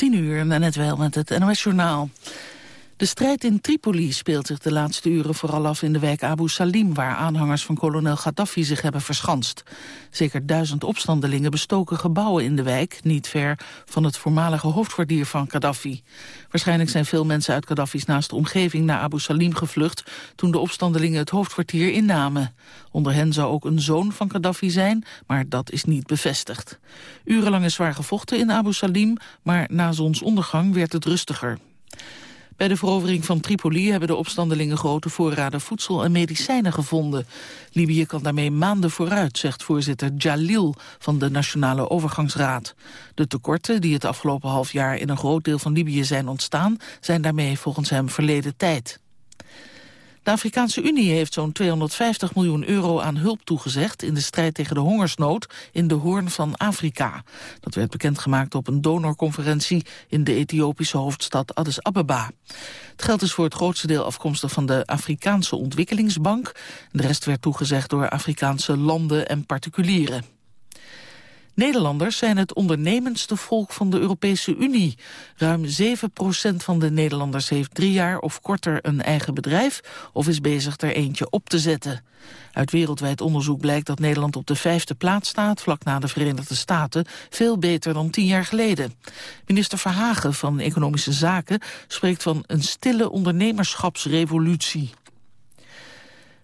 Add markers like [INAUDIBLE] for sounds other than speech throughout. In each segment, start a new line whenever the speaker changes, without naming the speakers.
10 uur, net wel met het NOS-journaal. De strijd in Tripoli speelt zich de laatste uren vooral af in de wijk Abu Salim... waar aanhangers van kolonel Gaddafi zich hebben verschanst. Zeker duizend opstandelingen bestoken gebouwen in de wijk... niet ver van het voormalige hoofdkwartier van Gaddafi. Waarschijnlijk zijn veel mensen uit Gaddafi's naaste omgeving... naar Abu Salim gevlucht toen de opstandelingen het hoofdkwartier innamen. Onder hen zou ook een zoon van Gaddafi zijn, maar dat is niet bevestigd. Urenlang is zwaar gevochten in Abu Salim, maar na zonsondergang werd het rustiger. Bij de verovering van Tripoli hebben de opstandelingen grote voorraden voedsel en medicijnen gevonden. Libië kan daarmee maanden vooruit, zegt voorzitter Jalil van de Nationale Overgangsraad. De tekorten die het afgelopen half jaar in een groot deel van Libië zijn ontstaan, zijn daarmee volgens hem verleden tijd. De Afrikaanse Unie heeft zo'n 250 miljoen euro aan hulp toegezegd... in de strijd tegen de hongersnood in de Hoorn van Afrika. Dat werd bekendgemaakt op een donorconferentie... in de Ethiopische hoofdstad Addis Ababa. Het geld is voor het grootste deel afkomstig van de Afrikaanse Ontwikkelingsbank. De rest werd toegezegd door Afrikaanse landen en particulieren. Nederlanders zijn het ondernemendste volk van de Europese Unie. Ruim 7% van de Nederlanders heeft drie jaar of korter een eigen bedrijf... of is bezig er eentje op te zetten. Uit wereldwijd onderzoek blijkt dat Nederland op de vijfde plaats staat... vlak na de Verenigde Staten, veel beter dan tien jaar geleden. Minister Verhagen van Economische Zaken spreekt van een stille ondernemerschapsrevolutie.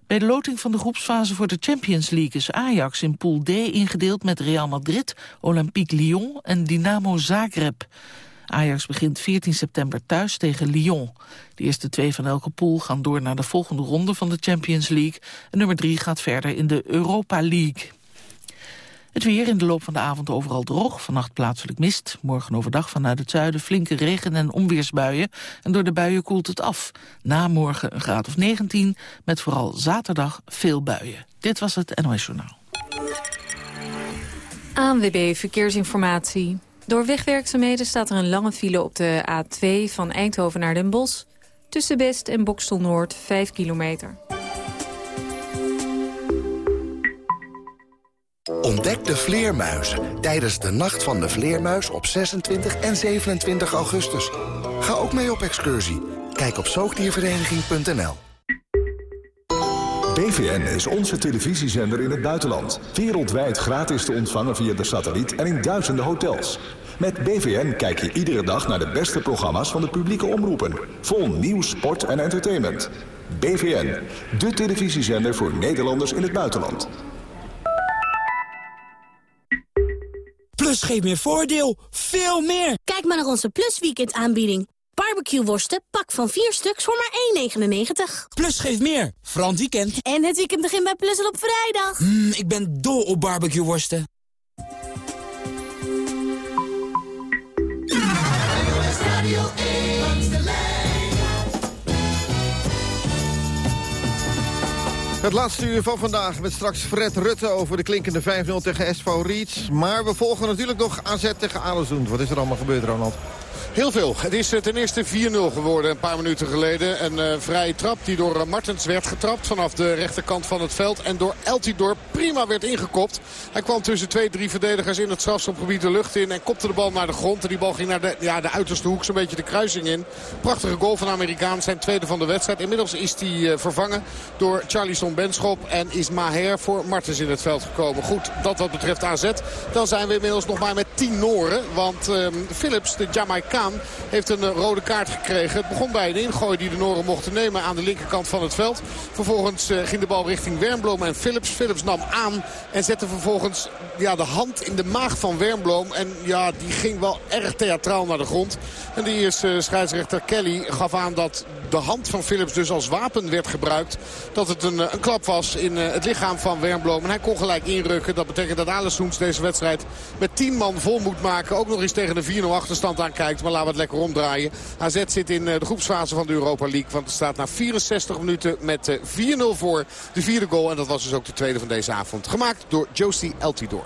Bij de loting van de groepsfase voor de Champions League is Ajax in Pool D ingedeeld met Real Madrid, Olympique Lyon en Dynamo Zagreb. Ajax begint 14 september thuis tegen Lyon. De eerste twee van elke pool gaan door naar de volgende ronde van de Champions League. En nummer drie gaat verder in de Europa League. Het weer in de loop van de avond overal droog. Vannacht plaatselijk mist. Morgen overdag vanuit het zuiden flinke regen- en onweersbuien. En door de buien koelt het af. Na morgen een graad of 19, met vooral zaterdag veel buien. Dit was het NOS Journaal.
ANWB Verkeersinformatie. Door wegwerkzaamheden staat er een lange file op de A2 van Eindhoven naar Den Bosch. Tussen Best en Bokstel Noord 5 kilometer.
Ontdek de vleermuizen tijdens de Nacht van de Vleermuis op 26 en 27 augustus. Ga ook mee op excursie. Kijk op zoogdiervereniging.nl
BVN is onze televisiezender in het buitenland. Wereldwijd gratis te ontvangen via de satelliet en in duizenden hotels. Met BVN kijk je iedere dag naar de beste programma's van de publieke omroepen. Vol nieuws, sport en entertainment. BVN, de televisiezender voor Nederlanders in het buitenland.
Plus geeft meer voordeel. Veel meer.
Kijk maar naar onze Plus Weekend aanbieding. Barbecue worsten, pak van 4 stuks voor maar 1,99.
Plus geeft meer. Frans weekend.
En het weekend begint bij Plus al op vrijdag.
Mm, ik ben dol op barbecue worsten.
Het laatste uur van vandaag met straks Fred Rutte over de klinkende 5-0 tegen SV Reeds. Maar we volgen natuurlijk nog AZ tegen Alesund. Wat is er allemaal gebeurd, Ronald?
Heel veel. Het is eh, ten eerste 4-0 geworden een paar minuten geleden. Een uh, vrije trap die door eh, Martens werd getrapt vanaf de rechterkant van het veld. En door Eltidoor prima werd ingekopt. Hij kwam tussen twee, drie verdedigers in het strafschopgebied de lucht in. En kopte de bal naar de grond. En die bal ging naar de, ja, de uiterste hoek, zo'n beetje de kruising in. Prachtige goal van Amerikaan. Zijn tweede van de wedstrijd. Inmiddels is uh, vervangen door Charlison Benschop. En is Maher voor Martens in het veld gekomen. Goed, dat wat betreft AZ. Dan zijn we inmiddels nog maar met 10 Noren. Want um, Philips, de Heeft een eh, rode kaart gekregen. Het begon bij een ingooi die de Noren mochten nemen aan de linkerkant van het veld. Vervolgens eh, ging de bal richting Wernbloem en Philips. Philips nam aan en zette vervolgens ja, de hand in de maag van Wernbloem. En ja, die ging wel erg theatraal naar de grond. En de eerste scheidsrechter Kelly gaf aan dat de hand van Philips dus als wapen werd gebruikt. Dat het een, eh, een klap was in het lichaam van Wernbloem. En hij kon gelijk inrukken. Dat betekent dat Alessoens deze wedstrijd met 10 man vol moet maken. Ook nog eens tegen de 4-0 achterstand aankijkt. Maar laten we het lekker omdraaien. AZ zit in eh, de groepsfase van de Europa League. Want het staat na 64 minuten met 4-0 eh, voor de vierde goal. En dat was dus ook de tweede van deze avond. Gemaakt door Josie Eltidoor.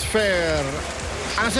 Fair.
AZ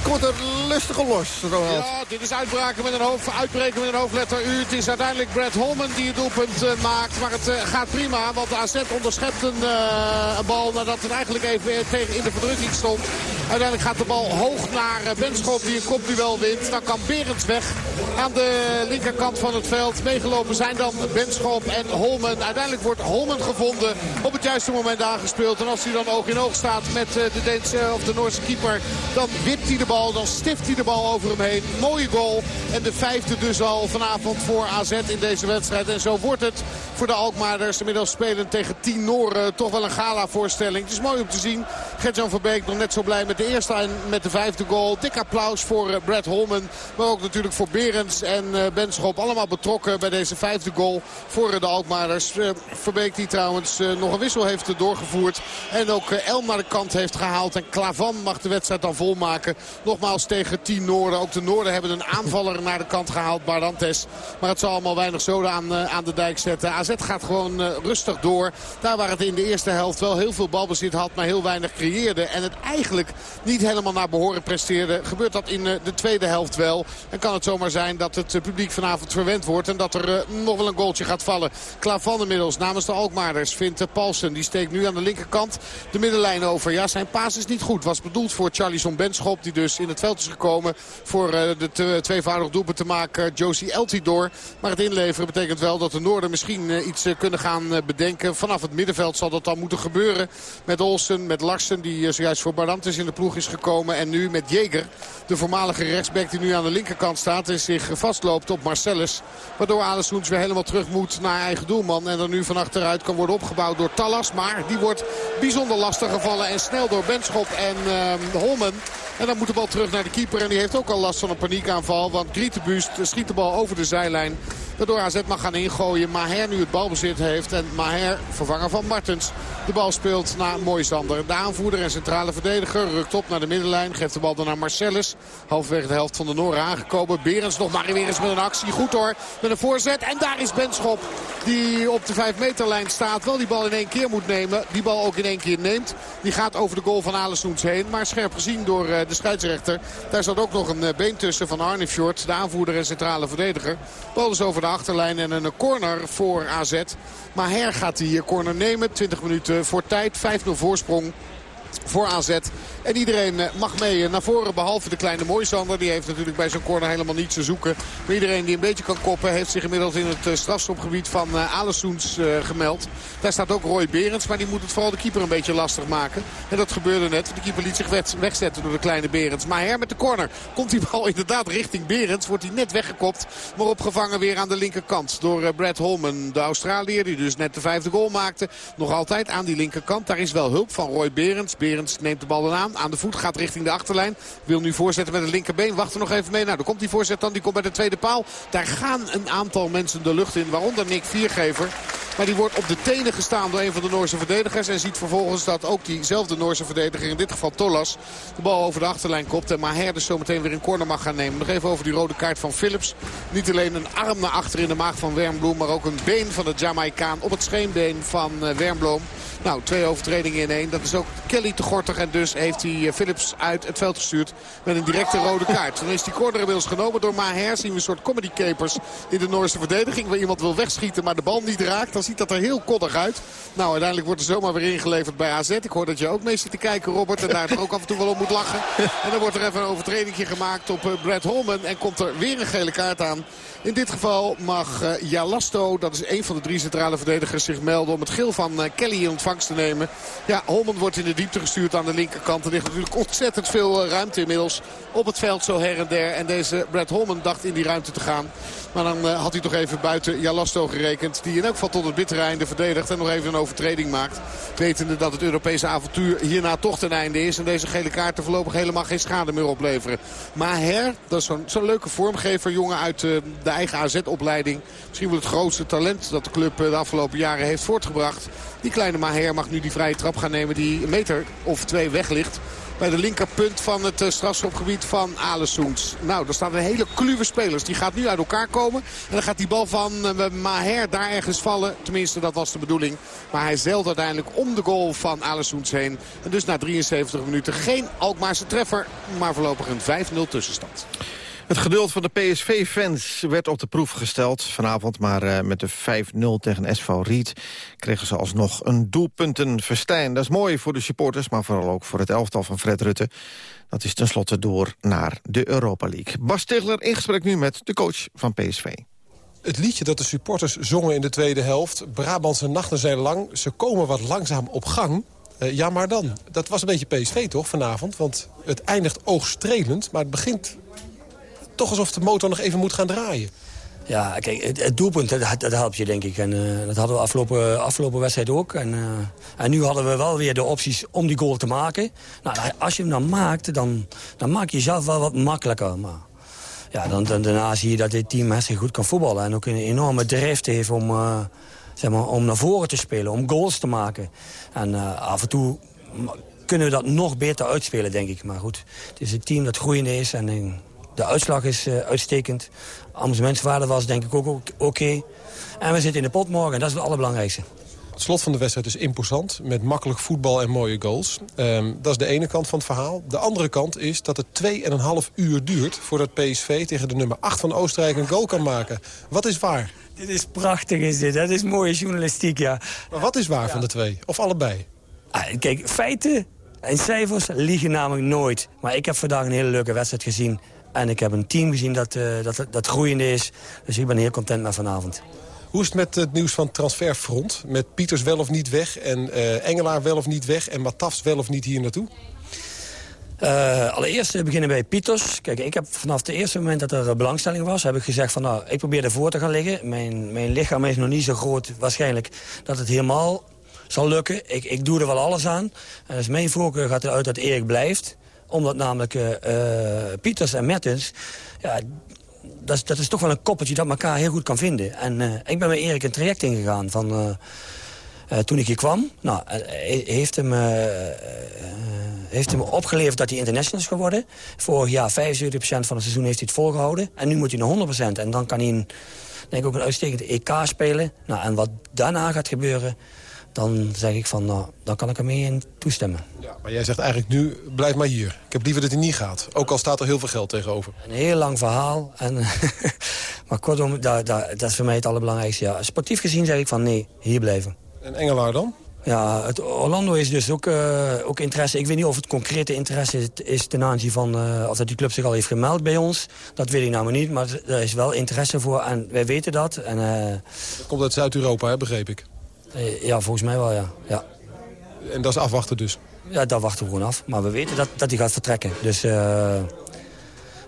scoort er lustig los, Ronald.
Ja, dit is uitbraken met een hoofd, uitbreken met een hoofdletter U. Het is uiteindelijk Brad Holman die het doelpunt eh, maakt. Maar het eh, gaat prima, want AZ onderschept een, eh, een bal nadat het eigenlijk even tegen in de verdrukking stond. Uiteindelijk gaat de bal hoog naar uh, Benschop die een kopduel wint. Dan kan Berends weg aan de linkerkant van het veld. Meegelopen zijn dan Benschop en Holmen. Uiteindelijk wordt Holmen gevonden op het juiste moment aangespeeld. En als hij dan oog in oog staat met eh, de Deense of de Noorse keeper, dan wipt hij de bal. Dan stift hij de bal over hem heen. Mooie goal. En de vijfde dus al vanavond voor AZ in deze wedstrijd. En zo wordt het voor de Alkmaarders. Inmiddels spelen tegen 10 Noren. Toch wel een gala voorstelling. Het is mooi om te zien. Gert-Jan Verbeek nog net zo blij met de eerste en met de vijfde goal. Dik applaus voor eh, Brad Holman. Maar ook natuurlijk voor Berends en eh, Benschop. Allemaal betrokken bij deze vijfde goal voor eh, de Alkmaarders. Verbeek die trouwens nog een wissel heeft doorgevoerd. En ook Elm naar de kant heeft gehaald. En Klavan mag de wedstrijd dan volmaken. Nogmaals tegen 10 Noorden. Ook de Noorden hebben een aanvaller naar de kant gehaald. Barantes. Maar het zal allemaal weinig zoden aan, aan de dijk zetten. AZ gaat gewoon rustig door. Daar waar het in de eerste helft wel heel veel balbezit had. Maar heel weinig En het eigenlijk niet helemaal naar behoren presteerde. Gebeurt dat in eh, de tweede helft wel. En kan het zomaar zijn dat het eh, publiek vanavond verwend wordt. En dat er eh, nog wel een goaltje gaat vallen. Klavan inmiddels namens de Alkmaarders vindt Paulsen. Die steekt nu aan de linkerkant de middenlijn over. Ja, zijn paas is niet goed. Was bedoeld voor Charlison Benschop. Die dus in het veld is gekomen voor de tweevoudig doelpunt te maken. Josie Eltidoor. Maar het inleveren betekent wel dat de Noorden misschien iets kunnen gaan bedenken. Vanaf het middenveld zal dat dan moeten gebeuren. Met Olsen, met Larsen Die zojuist voor Barantes in de ploeg is gekomen. En nu met Jeger, de voormalige rechtsback die nu aan de linkerkant staat. En zich vastloopt op Marcellus. Waardoor Alessoens weer helemaal terug moet naar eigen doelman. En dan nu van achteruit kan worden opgebouwd door Tallas. Maar die wordt bijzonder lastig gevallen. En snel door Benschop en uh, Holmen. En dan moet de bal terug naar de keeper. En die heeft ook al last van een paniekaanval. Want Grietenbust schiet de bal over de zijlijn. Waardoor AZ mag gaan ingooien. Maher nu het balbezit heeft. En Maher, vervanger van Martens, de bal speelt naar Moisander. De aanvoerder en centrale verdediger rukt op naar de middenlijn. Geeft de bal dan naar Marcellus. Halverwege de helft van de Noren aangekomen. Berens nog maar weer eens met een actie. Goed hoor. Met een voorzet. En daar is Benschop. Die op de 5 meterlijn staat. Wel die bal in één keer moet nemen. Die bal ook in één keer neemt. Die gaat over de goal van Alessoens heen. Maar scherp gezien door eh, de scheidsrechter. Daar zat ook nog een eh, been tussen van Arnefjord. De aanvoerder en centrale verdediger. Bal is over de achterlijn en een corner voor AZ. Maar Her gaat die corner nemen. 20 minuten voor tijd. 5-0 voorsprong voor AZ. En iedereen eh, mag mee eh, naar voren, behalve de kleine Mooisander. Die heeft natuurlijk bij zo'n corner helemaal niets te zoeken. Maar iedereen die een beetje kan koppen... heeft zich inmiddels in het eh, strafschopgebied van Alessoens gemeld. Daar staat ook Roy Berends, maar die moet het vooral de keeper een beetje lastig maken. En dat gebeurde net. De keeper liet zich wegzetten door de kleine Berends. Maar her met de corner komt die bal [LAUGHS] inderdaad richting Berends. Wordt hij net weggekopt, maar opgevangen weer aan de linkerkant. Door Brad Holman, de Australiër, die dus net de vijfde goal maakte. Nog altijd aan die linkerkant. Daar is wel hulp van Roy Berends. Berends neemt de bal dan aan aan de voet. Gaat richting de achterlijn. Wil nu voorzetten met het linkerbeen. Wacht er nog even mee. Nou, dan komt die voorzet dan. Die komt bij de tweede paal. Daar gaan een aantal mensen de lucht in. Waaronder Nick Viergever. Maar die wordt op de tenen gestaan door een van de Noorse verdedigers. En ziet vervolgens dat ook diezelfde Noorse verdediger, in dit geval Tollas, de bal over de achterlijn kopt. En Maher dus zometeen weer een corner mag gaan nemen. Nog even over die rode kaart van Philips. Niet alleen een arm naar achter in de maag van Wernbloem, maar ook een been van de Jamaicaan op het scheenbeen van eh, Wernbloem. Nou, twee overtredingen in één. Dat is ook Kelly te gortig. En dus heeft hij eh, Philips uit het veld gestuurd met een directe rode kaart. Dan is die corner inmiddels genomen door Maher. Zien we een soort comedy capers in de Noorse verdediging. Waar iemand wil wegschieten, maar de bal niet raakt. Dan ziet dat er heel koddig uit. Nou, uiteindelijk wordt er zomaar weer ingeleverd bij AZ. Ik hoor dat je ook mee zit te kijken, Robert. En daar [LAUGHS] ook af en toe wel op moet lachen. En dan wordt er even een overtreding gemaakt op eh, Brad Holman. En komt er weer een gele kaart aan. In dit geval mag uh, Jalasto, dat is een van de drie centrale verdedigers, zich melden om het geel van uh, Kelly in ontvangst te nemen. Ja, Holman wordt in de diepte gestuurd aan de linkerkant. Er ligt natuurlijk ontzettend veel ruimte inmiddels op het veld zo her en der. En deze Brad Holman dacht in die ruimte te gaan. Maar dan had hij toch even buiten Jalasto gerekend. Die in elk geval tot het bittere einde verdedigt. En nog even een overtreding maakt. Wetende dat het Europese avontuur hierna toch ten einde is. En deze gele kaarten voorlopig helemaal geen schade meer opleveren. Maar Her, dat is zo'n zo leuke vormgever. Jongen uit de eigen AZ-opleiding. Misschien wel het grootste talent dat de club uh, de afgelopen jaren heeft voortgebracht. Die kleine Maher mag nu die vrije trap gaan nemen. Die een meter of twee weg ligt bij de linkerpunt van het uh, strafschopgebied van Alessoens. Nou, er staan een hele kluwe spelers. Die gaat nu uit elkaar komen. En dan gaat die bal van uh, Maher daar ergens vallen. Tenminste, dat was de bedoeling. Maar hij zeilt uiteindelijk om de goal van Alessoens heen. En dus na 73 minuten geen Alkmaarse treffer. Maar voorlopig een 5-0 tussenstand.
Het geduld van de PSV-fans werd op de proef gesteld vanavond... maar uh, met de 5-0 tegen SV Riet kregen ze alsnog een doelpuntenverstijn. Dat is mooi voor de supporters, maar vooral ook voor het elftal van Fred Rutte. Dat is tenslotte door naar de Europa League. Bas Stigler in gesprek nu met de coach van PSV.
Het liedje dat de supporters zongen in de tweede helft... Brabantse nachten zijn lang, ze komen wat langzaam op gang... Uh, ja, maar dan. Dat was een beetje PSV toch vanavond? Want het eindigt oogstrelend, maar het begint toch alsof de motor nog even moet gaan draaien.
Ja, kijk, het, doelpunt, dat, helpt je, denk ik. En uh, dat hadden we afgelopen, afgelopen wedstrijd ook. En, uh, en nu hadden we wel weer de opties om die goal te maken. Nou, als je hem dan maakt, dan, dan maak je jezelf wel wat makkelijker. Maar ja, dan, dan, daarna zie je dat dit team hartstikke goed kan voetballen. En ook een enorme drift heeft om, zeg maar, om naar voren te spelen, om goals te maken. En af en toe kunnen we dat nog beter uitspelen, denk ik. Maar goed, het is een team dat groeiende is en de uitslag is uh, uitstekend. Amusementswaarde was denk ik ook oké. Okay. En we zitten in de pot morgen en dat is het allerbelangrijkste.
Het slot van de wedstrijd is imposant, met makkelijk voetbal en mooie goals. Um, dat is de ene kant van het verhaal. De andere kant is dat het 2,5 uur duurt... voordat PSV tegen de nummer 8 van Oostenrijk een goal kan maken. Wat is waar?
Dit is prachtig, is dit. Dat is mooie journalistiek, ja.
Maar wat is waar ja. van de twee? Of allebei?
Ah, kijk, feiten en cijfers liegen namelijk nooit. Maar ik heb vandaag een hele leuke wedstrijd gezien. En ik heb een team gezien dat, uh, dat, dat groeiende is. Dus ik ben heel content met vanavond.
Hoe is het met het nieuws van transferfront? Met Pieters wel of niet weg en uh, Engelaar wel of niet weg... en Matafs wel of niet hier naartoe?
Uh, allereerst beginnen bij Pieters. Kijk, ik heb vanaf het eerste moment dat er belangstelling was... heb ik gezegd van nou, ik probeer ervoor te gaan liggen. Mijn, mijn lichaam is nog niet zo groot waarschijnlijk dat het helemaal zal lukken. Ik, ik doe er wel alles aan. En dus mijn voorkeur gaat eruit dat Erik blijft. Omdat namelijk uh, Pieters en Mertens... Ja, dat, dat is toch wel een koppeltje dat elkaar heel goed kan vinden. En uh, ik ben met Erik een traject ingegaan van... toen ik hier kwam. Nou, heeft hem heeft hem opgeleverd dat hij international is geworden. Vorig jaar 75% van het seizoen heeft hij het volgehouden. En nu moet hij naar 100%. En dan kan hij een, denk ik ook een uitstekend EK spelen. Nou, en wat daarna gaat gebeuren, dan zeg ik van, nou, dan kan ik er mee in toestemmen.
Ja, maar jij zegt eigenlijk nu, blijf maar hier. Ik heb liever dat hij niet gaat. Ook al staat er heel veel geld tegenover.
Een heel lang verhaal. En, [LAUGHS] maar kortom, dat, dat, dat is voor mij het allerbelangrijkste. Ja. Sportief gezien zeg ik van, nee, hier blijven.
En Engelaar dan?
Ja, het Orlando is dus ook, uh, ook interesse. Ik weet niet of het concrete interesse is ten aanzien van... Uh, of dat die club zich al heeft gemeld bij ons. Dat weet ik namelijk niet, maar er is wel interesse voor en wij weten dat. En, uh,
dat komt uit Zuid-Europa, begreep ik?
Ja, volgens mij wel, ja. ja.
En dat is afwachten dus?
Ja, dat wachten we gewoon af. Maar we weten dat, dat hij gaat vertrekken. Dus,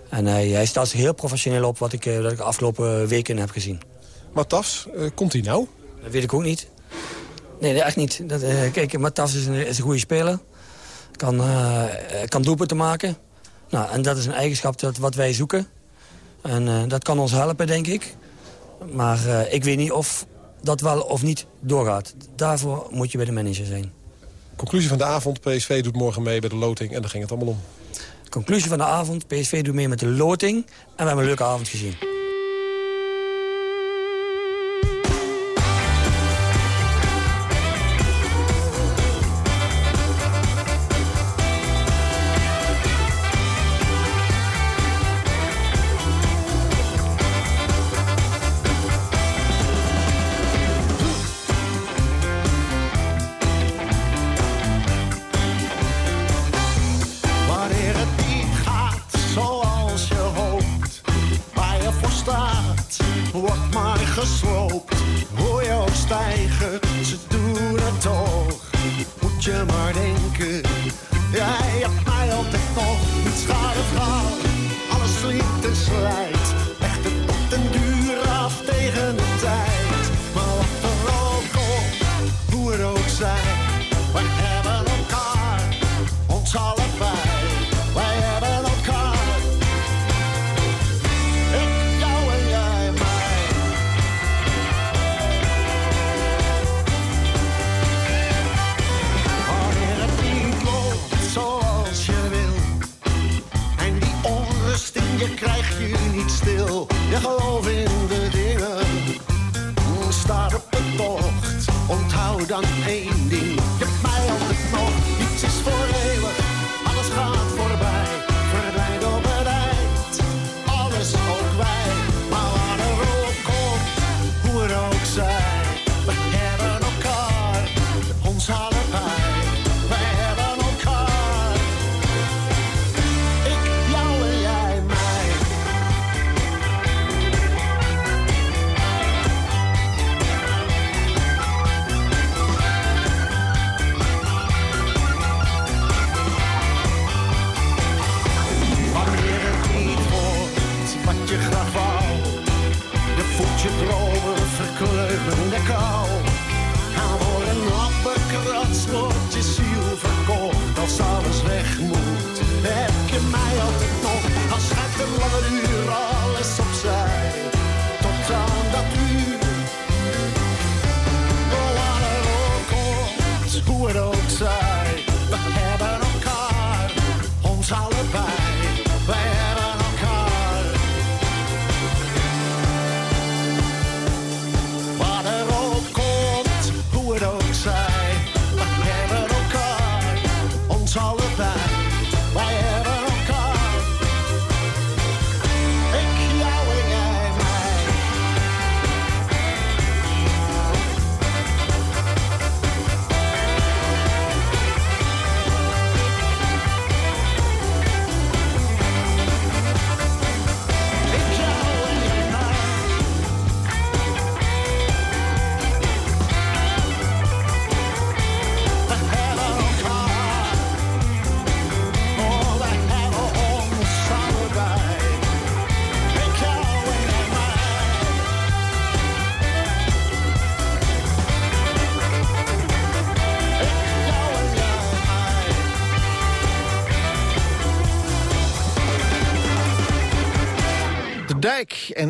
en hij, hij staat heel professioneel op wat ik, dat ik de afgelopen weken heb gezien.
Maar Tafs, komt hij nou?
Dat weet ik ook niet. Nee, echt niet. Dat, uh, kijk, Matas is een, is een goede speler. Kan, kan doelpunten maken. Nou, en dat is een eigenschap dat, wat wij zoeken. En dat kan ons helpen, denk ik. Maar ik weet niet of dat wel of niet doorgaat. Daarvoor moet je bij de manager zijn.
Conclusie van de avond. PSV doet morgen mee bij de loting. En daar ging het allemaal om.
Conclusie van de avond. PSV doet mee met de loting. En we hebben een leuke avond gezien.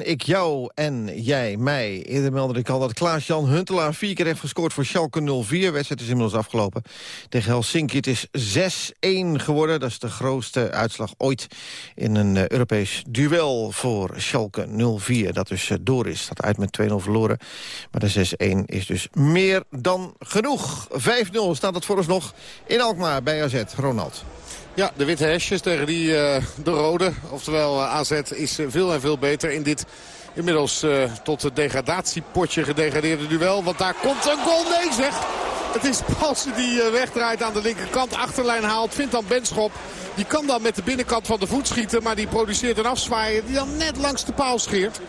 Ik jou en jij mij. Eerder meldde ik al dat Klaas-Jan Huntelaar vier keer heeft gescoord voor Schalke 04. wedstrijd is inmiddels afgelopen tegen Helsinki. Het is 6-1 geworden. Dat is de grootste uitslag ooit in een uh, Europees duel voor Schalke 04. Dat dus uh, door is. Dat uit met 2-0 verloren. Maar de 6-1 is dus meer dan genoeg. 5-0 staat het voor ons nog in Alkmaar bij AZ. Ronald.
Ja, de witte hesjes tegen die, uh, de rode. Oftewel uh, AZ is uh, veel en veel beter in dit inmiddels tot het degradatiepotje gedegradeerde duel. Want daar komt een goal. Nee zeg! Het is Paulsen die wegdraait aan de linkerkant. Achterlijn haalt, vindt dan Benschop. Die kan dan met de binnenkant van de voet schieten. Maar die produceert een afzwaaier die dan net langs de paal scheert.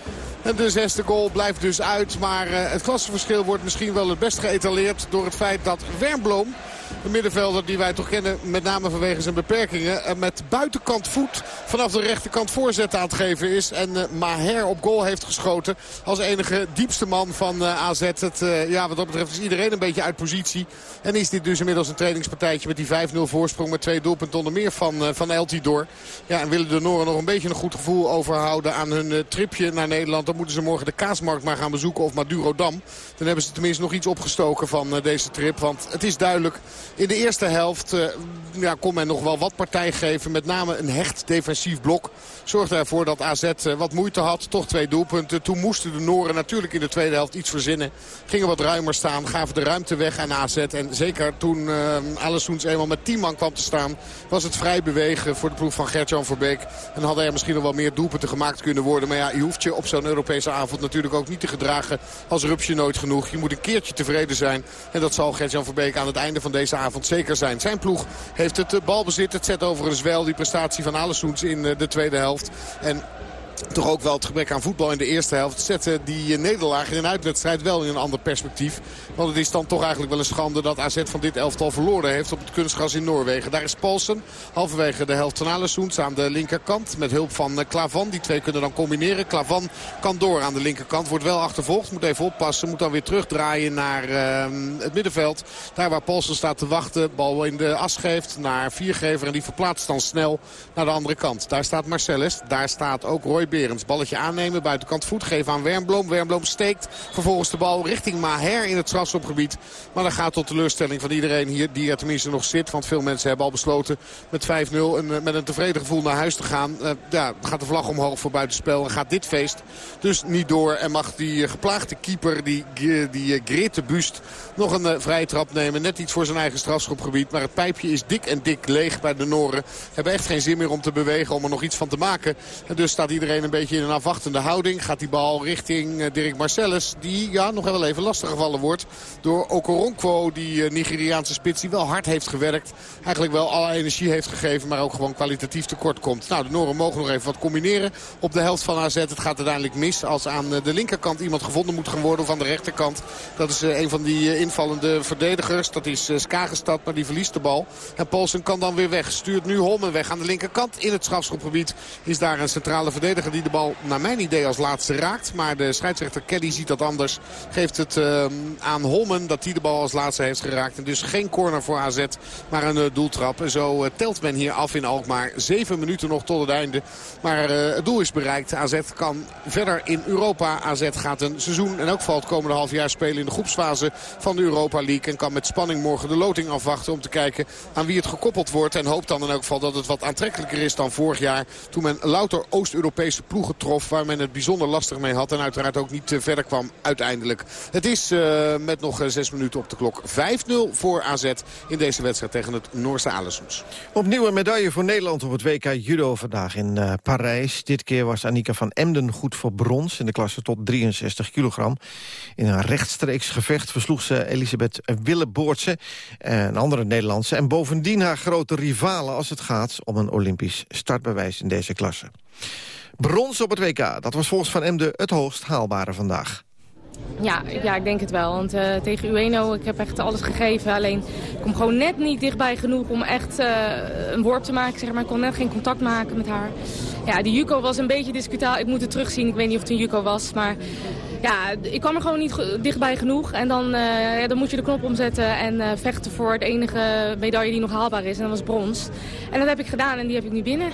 En de zesde goal blijft dus uit. Maar het klassenverschil wordt misschien wel het best geëtaleerd door het feit dat Wernbloem de middenvelder die wij toch kennen, met name vanwege zijn beperkingen. Met buitenkant voet vanaf de rechterkant voorzet aan het geven is. En uh, Maher op goal heeft geschoten als enige diepste man van uh, AZ. Het, ja, wat dat betreft is iedereen een beetje uit positie. En is dit dus inmiddels een trainingspartijtje met die 5-0 voorsprong. Met twee doelpunten onder meer van, van Eltidoor. Ja, en willen de Noren nog een beetje een goed gevoel overhouden aan hun tripje naar Nederland. Dan moeten ze morgen de kaasmarkt maar gaan bezoeken of Madurodam. Dan hebben ze tenminste nog iets opgestoken van deze trip. Want het is duidelijk, in de eerste helft uh, ja, kon men nog wel wat partij geven. Met name een hecht defensief blok. Zorgde ervoor dat AZ uh, wat moeite had. Toch twee doelpunten. Toen moesten de Noren natuurlijk in de tweede helft iets verzinnen. Gingen wat ruimer staan. Gaven de ruimte weg aan AZ. En zeker toen uh, Alessoens eenmaal met 10 man kwam te staan. Was het vrij bewegen voor de ploeg van Gert-Jan Verbeek. En hadden er misschien nog wel meer doelpunten gemaakt kunnen worden. Maar ja, je hoeft je op zo'n Europese avond natuurlijk ook niet te gedragen als rupsje nooit genoeg. Je moet een keertje tevreden zijn. En dat zal Gert-Jan Verbeek aan het einde van deze zeker zijn. Zijn ploeg heeft het balbezit. Het zet overigens wel die prestatie van Alessoens in de tweede helft. En toch ook wel het gebrek aan voetbal in de eerste helft... zetten die nederlaag in een uitwedstrijd wel in een ander perspectief. Want het is dan toch eigenlijk wel een schande dat AZ van dit elftal verloren heeft... op het kunstgras in Noorwegen. Daar is Paulsen halverwege de helft van Alessoens aan de linkerkant... met hulp van Klavan. Die twee kunnen dan combineren. Klavan kan door aan de linkerkant. Wordt wel achtervolgd. Moet even oppassen. Moet dan weer terugdraaien naar uh, het middenveld. Daar waar Paulsen staat te wachten. Bal in de as geeft naar Viergever. En die verplaatst dan snel naar de andere kant. Daar staat Marcellus. Daar staat ook Roy Berends. Balletje aannemen, buitenkant voet geven aan Wernbloem. Wernbloem steekt vervolgens de bal richting Maher in het strafschopgebied. Maar dat gaat tot teleurstelling van iedereen hier die er tenminste nog zit. Want veel mensen hebben al besloten met 5-0 en met een tevreden gevoel naar huis te gaan. Uh, ja, gaat de vlag omhoog voor buitenspel en gaat dit feest dus niet door. En mag die geplaagde keeper, die, die Grete nog een uh, vrije trap nemen. Net iets voor zijn eigen strafschopgebied. Maar het pijpje is dik en dik leeg bij de Noren. Hebben echt geen zin meer om te bewegen, om er nog iets van te maken. En dus staat iedereen een beetje in een afwachtende houding. Gaat die bal richting uh, Dirk Marcellus. Die ja, nog wel even lastig gevallen wordt door Okoronkwo. Die uh, Nigeriaanse spits die wel hard heeft gewerkt. Eigenlijk wel alle energie heeft gegeven. Maar ook gewoon kwalitatief tekort komt. Nou, de Noren mogen nog even wat combineren op de helft van AZ. Het gaat uiteindelijk mis als aan de linkerkant iemand gevonden moet gaan worden. Of aan de rechterkant. Dat is een van die invallende verdedigers. Dat is Skagestad, maar die verliest de bal. En Paulsen kan dan weer weg. Stuurt nu Holmen weg aan de linkerkant. In het strafschopgebied is daar een centrale verdediger die de bal naar mijn idee als laatste raakt. Maar de scheidsrechter Keddy ziet dat anders. Geeft het uh, aan Holmen dat hij de bal als laatste heeft geraakt. En dus geen corner voor AZ, maar een uh, doeltrap. En zo uh, telt men hier af in Alkmaar. Zeven minuten nog tot het einde. Maar het doel is bereikt. AZ kan verder in Europa. AZ gaat een seizoen en ook valt komende half jaar spelen in de groepsfase van de Europa League. En kan met spanning morgen de loting afwachten om te kijken aan wie het gekoppeld wordt. En hoopt dan in elk geval dat het wat aantrekkelijker is dan vorig jaar. Toen men louter Oost-Europese ploegen trof waar men het bijzonder lastig mee had. En uiteraard ook niet verder kwam uiteindelijk. Het is uh, met nog zes minuten op de klok 5-0 voor AZ in deze wedstrijd tegen het Noorse Alessoens.
Opnieuw een medaille voor Nederland op het WK Judo vandaag in Parijs. Dit keer was Annika van Emden goed voor brons in de klasse tot 63 kilogram. In een rechtstreeks gevecht versloeg ze Elisabeth Willeboortse, een andere Nederlandse. En bovendien haar grote rivale als het gaat om een Olympisch startbewijs in deze klasse. Brons op het WK, dat was volgens Van Emden het hoogst haalbare vandaag.
Ja, ja, ik denk het wel. Want uh, tegen Ueno, ik heb echt alles gegeven. Alleen, ik kom gewoon net niet dichtbij genoeg om echt uh, een worp te maken. Zeg maar. Ik kon net geen contact maken met haar. Ja, die Juco was een beetje discutabel. Ik moet het terugzien. Ik weet niet of het een Juco was. Maar ja, ik kwam er gewoon niet dichtbij genoeg. En dan, uh, ja, dan moet je de knop omzetten en vechten voor de enige medaille die nog haalbaar is. En dat was brons. En dat heb ik gedaan en die heb ik nu binnen.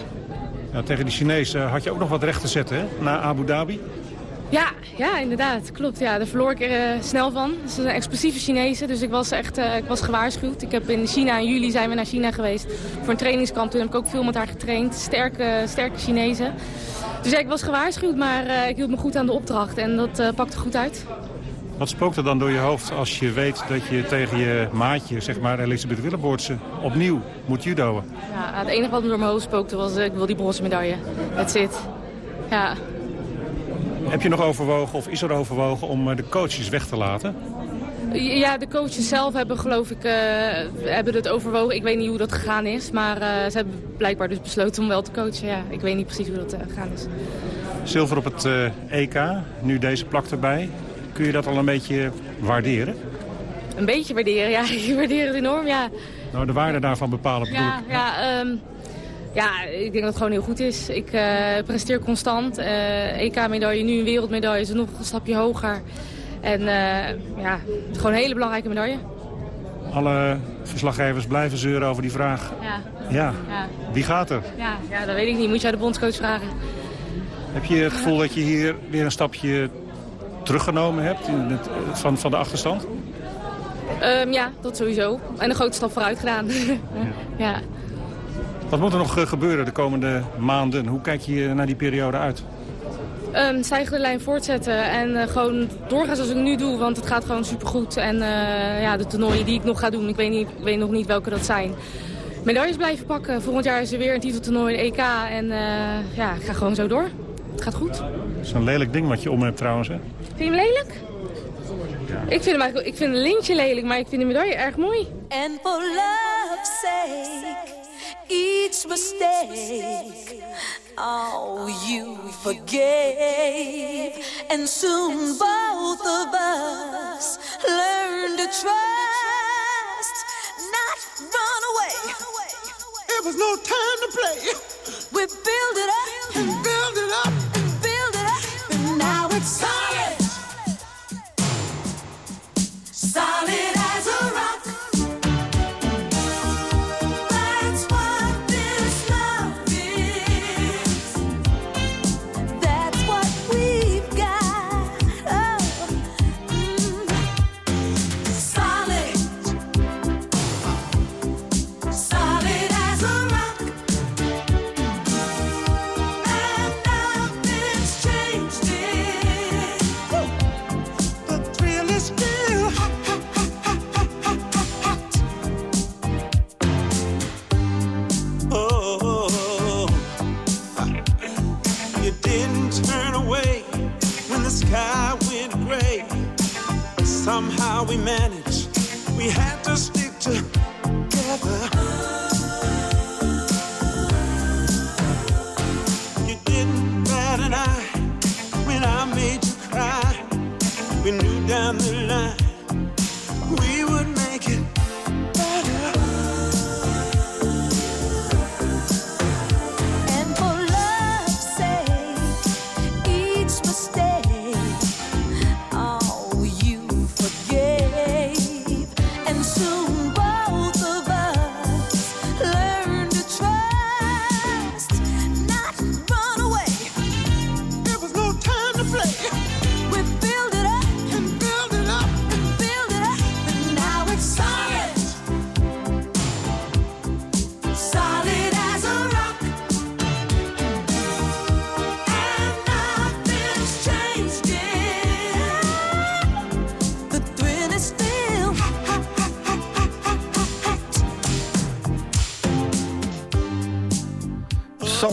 Ja, tegen die Chinezen had je ook nog wat recht te zetten, hè? Na Abu Dhabi.
Ja, ja, inderdaad. Klopt. Ja, daar verloor ik er snel van. Is een explosieve Chinezen, dus ik was echt ik was gewaarschuwd. Ik heb in China, in juli zijn we naar China geweest voor een trainingskamp. Toen heb ik ook veel met haar getraind. Sterke, sterke Chinezen. Dus ik was gewaarschuwd, maar ik hield me goed aan de opdracht en dat pakte goed uit.
Wat spookt er dan door je hoofd als je weet dat je tegen je maatje, zeg maar Elisabeth Willeboortse, opnieuw moet judoën?
Ja, het enige wat me door mijn hoofd spookte was, ik wil die bronzen medaille. That's it. Ja.
Heb je nog overwogen, of is er overwogen, om de coaches weg te laten?
Ja, de coaches zelf hebben geloof ik uh, hebben het overwogen. Ik weet niet hoe dat gegaan is, maar uh, ze hebben blijkbaar dus besloten om wel te coachen. Ja, ik weet niet precies hoe dat uh, gegaan is.
Zilver op het EK, nu deze plak erbij. Kun je dat al een beetje waarderen?
Een beetje waarderen, ja. [LAUGHS] Ik waardeer het enorm, ja.
Nou, de waarde daarvan bepalen bedoel
ja,
ik.
Ja, um, ja, ik denk dat het gewoon heel goed is. Ik uh, presteer constant. Uh, EK-medaille, nu een wereldmedaille, is nog een stapje hoger. En uh, ja, gewoon een hele belangrijke medaille.
Alle verslaggevers blijven zeuren over die vraag.
Ja.
Ja. ja. Wie gaat er?
Ja, ja, dat weet ik niet. Moet je aan de bondscoach vragen.
Heb je het gevoel dat je hier weer een stapje teruggenomen hebt in het, van, van de achterstand?
Um, ja, dat sowieso. En een grote stap vooruit gedaan. ja. [LAUGHS] ja.
Wat moet er nog gebeuren de komende maanden? Hoe kijk je naar die periode uit?
Um, stijgende lijn voortzetten en uh, gewoon doorgaan zoals ik nu doe, want het gaat gewoon supergoed. En uh, ja, de toernooien die ik nog ga doen, ik weet, niet, ik weet nog niet welke dat zijn. Medailles blijven pakken. Volgend jaar is er weer een titeltoernooi, de EK. En uh, ja, ik ga gewoon zo door. Het gaat goed.
Is een lelijk ding wat je om hebt trouwens, hè?
Vind je hem lelijk? Ja. Ik vind, hem ik vind een lintje lelijk, maar ik vind de medaille erg mooi.
And for love's sake, each mistake, oh, you forgave. And soon both of us learn to trust, not run away.
It was no time to play.
We build it up
and build it up.
Now it's solid. Solid as
Somehow we managed. We had to stick together.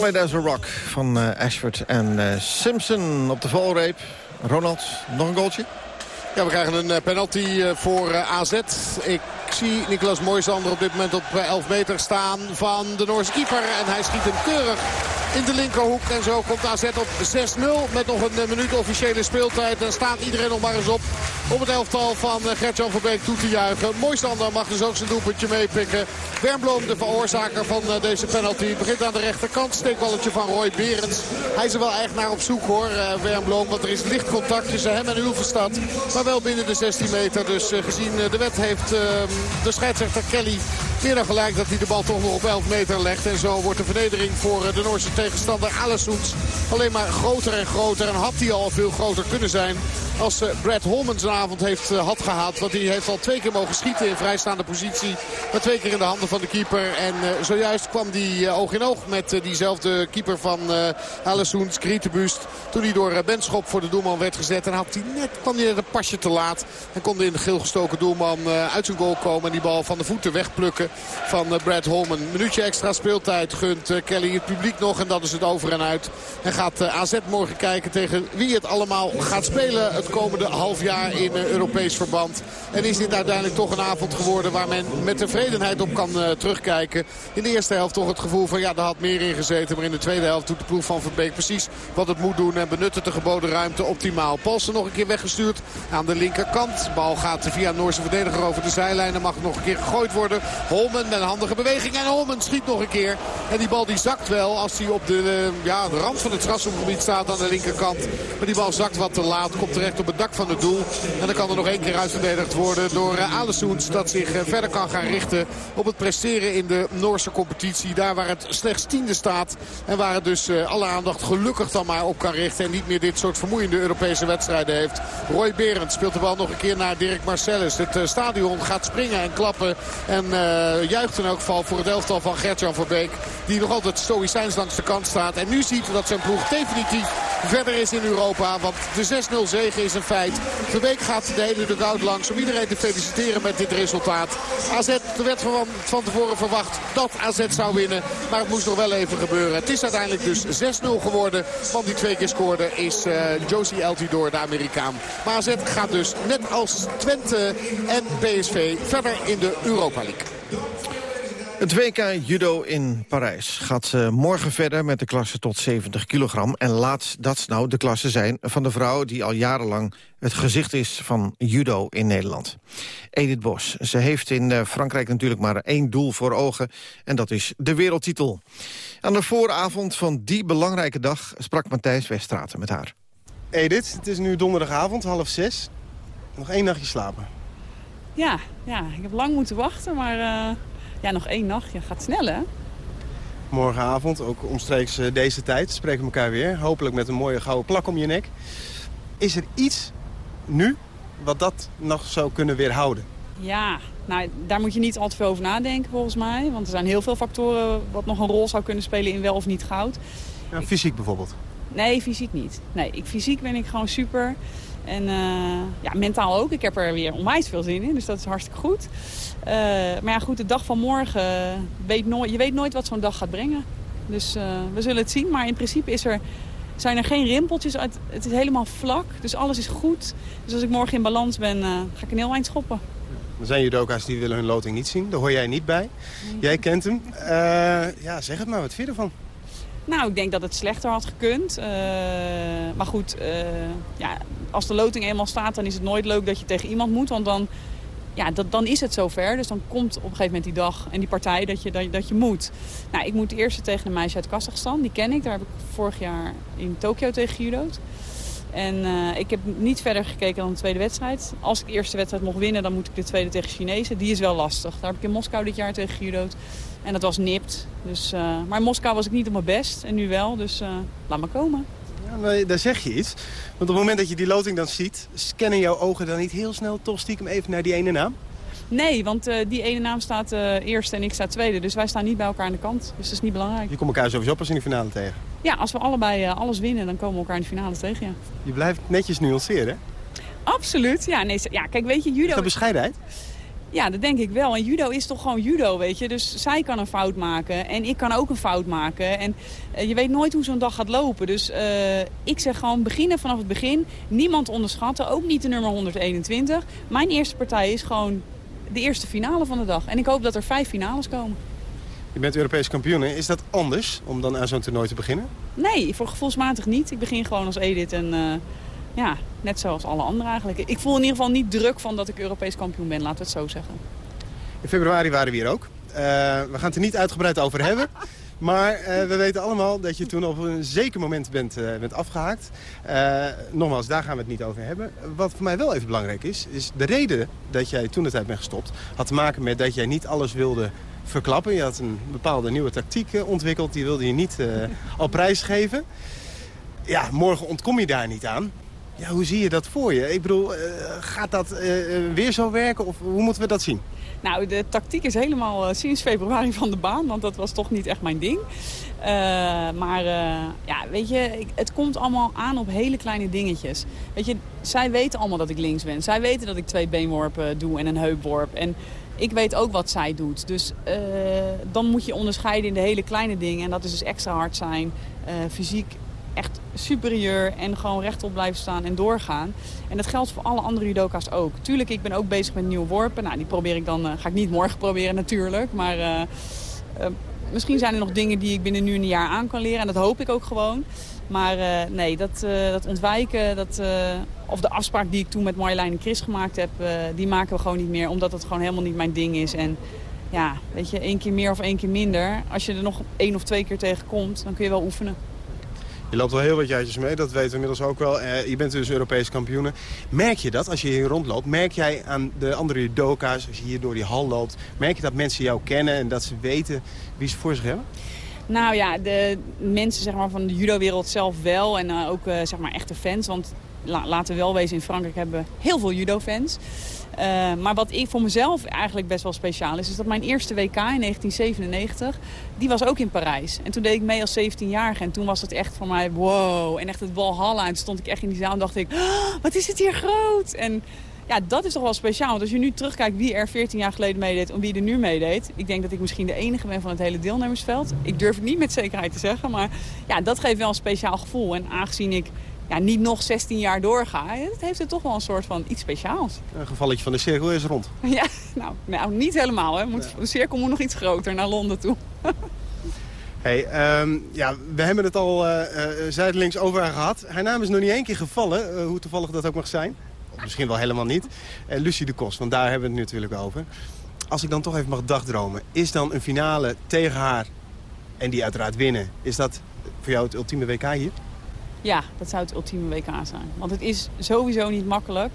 Solid as a Rock
van uh, Ashford en uh, Simpson op de valreep. Ronald, nog een goaltje?
Ja, we krijgen een penalty voor AZ. Ik zie Nicolas Moisander op dit moment op 11 meter staan van de Noorse keeper. En hij schiet hem keurig in de linkerhoek. En zo komt AZ op 6-0 met nog een minuut officiële speeltijd. En staat iedereen nog maar eens op om het elftal van Gertjan Verbeek toe te juichen. Moisander mag dus ook zijn doelpuntje meepikken. Wernbloem, de veroorzaker van deze penalty, begint aan de rechterkant. Steekballetje van Roy Berends. Hij is er wel echt naar op zoek hoor, Wernbloem. Want er is licht contact tussen hem en Ulverstad. Maar wel binnen de 16 meter. Dus gezien de wet heeft de scheidsrechter Kelly Meer dan gelijk dat hij de bal toch nog op 11 meter legt. En zo wordt de vernedering voor eh, de Noorse tegenstander Alessoens alleen maar groter en groter. En had hij al veel groter kunnen zijn als eh, Brad Holman zijn avond heeft, eh, had gehad. Want hij heeft al twee keer mogen schieten in vrijstaande positie. Maar twee keer in de handen van de keeper. En zojuist kwam eh, oog in oog met diezelfde keeper van uh, Grietenbust. Toen hij door Benschop voor de doelman werd gezet. En had hij net, kwam hij net een pasje te laat. En kon de in de geel gestoken doelman uit zijn goal komen. En die bal van de voeten wegplukken van eh, Brad Holman. Een minuutje extra speeltijd gunt eh, Kelly het publiek nog. En dat is het over en uit. En gaat eh, AZ morgen kijken tegen wie het allemaal gaat spelen het komende half jaar in Europees verband. En is dit uiteindelijk toch een avond geworden waar men met tevredenheid op kan terugkijken. In de eerste helft toch het gevoel van ja, daar had meer in gezeten. Maar in de tweede helft doet de ploeg van Verbeek precies wat het moet doen. En benut de geboden ruimte optimaal. Paulsen nog een keer weggestuurd aan de linkerkant. Bal gaat via Noorse verdediger over de zijlijn. En mag nog een keer gegooid worden. Holmen met een handige beweging. En Holmen schiet nog een keer. En die bal die zakt wel als hij op de, eh, ja, de rand van het strafschopgebied staat aan de linkerkant. Maar die bal zakt wat te laat. Komt terecht op het dak van het doel. En dan kan er nog één keer uitverdedigd worden door uh, Alessoens. Dat zich eh, verder kan gaan richten op het presteren in de Noorse competitie. Daar waar het slechts tiende staat. En waar het dus eh, alle aandacht gelukkig dan maar op kan richten. En niet meer dit soort vermoeiende Europese wedstrijden heeft. Roy Berend speelt de bal nog een keer naar Dirk Marcellus. Het eh, stadion gaat springen en klappen. En eh, juicht in elk geval voor het elftal van Gertjan Verbeek. Die nog altijd stoïcijns langs de kant staat. En nu ziet dat zijn ploeg definitief verder is in Europa. Want de 6-0 zege is een feit. Verbeek gaat de hele dugout langs om iedereen te feliciteren met dit resultaat. AZ, er werd van, van tevoren verwacht dat AZ zou winnen. Maar het moest nog wel even gebeuren. Het is uiteindelijk dus 6-0 geworden. Want die twee keer scoorde is uh, Josie Eltidoor, de Amerikaan. Maar AZ gaat dus net als Twente en PSV verder in de Europa League.
Het WK Judo in Parijs gaat uh, morgen verder met de klasse tot 70 kilogram. En laat dat nou de klasse zijn van de vrouw die al jarenlang het gezicht is van judo in Nederland. Edith Bos. Ze heeft in uh, Frankrijk natuurlijk maar één doel voor ogen. En dat is de wereldtitel. Aan de vooravond van die belangrijke dag sprak Matthijs Weststraten met haar.
Edith, het is nu donderdagavond, half zes. Nog één nachtje slapen.
Ja, ja, ik heb lang moeten wachten, maar uh, ja, nog één nacht. Ja, gaat snel, hè?
Morgenavond, ook omstreeks uh, deze tijd, spreken we elkaar weer. Hopelijk met een mooie gouden plak om je nek. Is er iets nu wat dat nog zou kunnen weerhouden?
Ja, nou, daar moet je niet al te veel over nadenken volgens mij. Want er zijn heel veel factoren wat nog een rol zou kunnen spelen in wel of niet goud.
Ja, fysiek bijvoorbeeld?
Nee, fysiek niet. Nee, ik, fysiek ben ik gewoon super. En uh, ja, mentaal ook. Ik heb er weer onwijs veel zin in, dus dat is hartstikke goed. Uh, maar ja, goed, de dag van morgen, weet nooit, je weet nooit wat zo'n dag gaat brengen. Dus uh, we zullen het zien. Maar in principe is er, zijn er geen rimpeltjes. Het, het is helemaal vlak, dus alles is goed. Dus als ik morgen in balans ben, ga ik een heel eind schoppen.
Er zijn judoka's die willen hun loting niet zien. Daar hoor jij niet bij. Jij kent hem. ja, zeg het maar. Wat vind je ervan?
Nou, ik denk dat het slechter had gekund. Uh, maar goed, uh, ja, als de loting eenmaal staat, dan is het nooit leuk dat je tegen iemand moet. Want dan, ja, dan is het zover. Dus dan komt op een gegeven moment die dag en die partij dat je, dat, dat je moet. Nou, ik moet de eerste tegen een meisje uit Kazachstan. Die ken ik. Daar heb ik vorig jaar in Tokio tegen gejudo'd. En uh, ik heb niet verder gekeken dan de tweede wedstrijd. Als ik de eerste wedstrijd mocht winnen, dan moet ik de tweede tegen Chinezen. Die is wel lastig. Daar heb ik in Moskou dit jaar tegen gejudo'd. En dat was nipt. Dus, uh, maar in Moskou was ik niet op mijn best. En nu wel, dus uh, laat maar komen.
Ja, daar zeg je iets. Want op het moment dat je die loting dan ziet... scannen jouw ogen dan niet heel snel toch stiekem even naar die ene naam?
Nee, want uh, die ene naam staat eerste en ik sta tweede. Dus wij staan niet bij elkaar aan de kant. Dus dat is niet belangrijk.
Je komt elkaar sowieso pas in de finale tegen?
Ja, als we allebei alles winnen, dan komen we elkaar in de finale tegen, ja.
Je blijft netjes nuanceren, hè?
Absoluut. Ja, nee, ja kijk, weet je, judo...
Is dat bescheidenheid?
Ja, dat denk ik wel. En judo is toch gewoon judo, weet je. Dus zij kan een fout maken en ik kan ook een fout maken. En uh, je weet nooit hoe zo'n dag gaat lopen. Dus uh, ik zeg gewoon beginnen vanaf het begin. Niemand onderschatten, ook niet de nummer 121. Mijn eerste partij is gewoon de eerste finale van de dag. En ik hoop dat er vijf finales komen.
Je bent Europees kampioen. Is dat anders om dan aan zo'n toernooi te beginnen?
Nee, voor gevoelsmatig niet. Ik begin gewoon als Edith en... Uh, ja, net zoals alle anderen eigenlijk. Ik voel in ieder geval niet druk van dat ik Europees kampioen ben, laten we het zo zeggen.
In februari waren we hier ook. Uh, we gaan het er niet uitgebreid over hebben. [LAUGHS] Maar uh, we weten allemaal dat je toen op een zeker moment bent, uh, bent afgehaakt. nogmaals, daar gaan we het niet over hebben. Wat voor mij wel even belangrijk is, is de reden dat jij toen de tijd bent gestopt... had te maken met dat jij niet alles wilde verklappen. Je had een bepaalde nieuwe tactiek eh, ontwikkeld. Die wilde je niet eh, al prijsgeven. Ja, morgen ontkom je daar niet aan. Ja, hoe zie je dat voor je? Ik bedoel, eh, gaat dat eh, eh, weer zo werken of hoe moeten we dat zien?
Nou, de tactiek is helemaal eh, sinds februari van de baan, want dat was toch niet echt mijn ding. Eh, maar eh, ja, weet je, het komt allemaal aan op hele kleine dingetjes. Weet je, zij weten allemaal dat ik links ben. Zij weten dat ik twee beenworpen doe en een heupworp. En ik weet ook wat zij doet. Dus dan moet je onderscheiden in de hele kleine dingen. En dat is dus extra hard zijn, fysiek echt superieur en gewoon rechtop blijven staan en doorgaan. En dat geldt voor alle andere judoka's ook. Tuurlijk, ik ben ook bezig met nieuwe worpen. Nou, die probeer ik dan, eh, ga ik niet morgen proberen natuurlijk. Maar eh, eh, misschien zijn er nog dingen die ik binnen nu een jaar aan kan leren. En dat hoop ik ook gewoon. Maar nee, dat, dat ontwijken, dat, of de afspraak die ik toen met Marjolein en Chris gemaakt heb, die maken we gewoon niet meer. Omdat het gewoon helemaal niet mijn ding is. En ja, weet je, één keer meer of één keer minder. Als je er nog één of twee keer tegen komt, dan kun je wel oefenen.
Je loopt al heel wat jaartjes mee, dat weten we inmiddels ook wel. Eh, je bent dus Europees kampioen. Merk je dat als je hier rondloopt? Merk jij aan de andere judoka's, als je hier door die hal loopt... merk je dat mensen jou kennen en dat ze weten wie ze voor zich hebben?
Nou ja, de mensen zeg maar, van de judo-wereld zelf wel. En eh, ook eh, zeg maar, echte fans. Want la- laten we wel wezen, in Frankrijk hebben we heel veel judo-fans. Eh, maar wat ik voor mezelf eigenlijk best wel speciaal is... is dat mijn eerste WK in 1997, die was ook in Parijs. En toen deed ik mee als 17-jarige. En toen was het echt voor mij wow. En echt het Walhalla. En stond ik echt in die zaal en dacht ik... "Ah, wat is het hier groot! En ja, dat is toch wel speciaal. Want als je nu terugkijkt wie er 14 jaar geleden meedeed en wie er nu meedeed. Ik denk dat ik misschien de enige ben van het hele deelnemersveld. Ik durf het niet met zekerheid te zeggen. Maar ja, dat geeft wel een speciaal gevoel. En aangezien ik ja, niet nog 16 jaar doorga, het heeft het toch wel een soort van iets speciaals.
Een gevalletje van de cirkel is rond. [LAUGHS]
Ja, nou, nou niet helemaal. Hè. Moet, De cirkel moet nog iets groter naar Londen toe. [LAUGHS]
Hey, ehm, ja, we hebben het al eh, eh, zijdelings over haar gehad. Haar naam is nog niet één keer gevallen, eh, hoe toevallig dat ook mag zijn. Of misschien wel helemaal niet. Lucie de Kos, want daar hebben we het nu natuurlijk over. Als ik dan toch even mag dagdromen, is dan een finale tegen haar en die uiteraard winnen... is dat voor jou het ultieme WK hier?
Ja, dat zou het ultieme WK zijn. Want het is sowieso niet makkelijk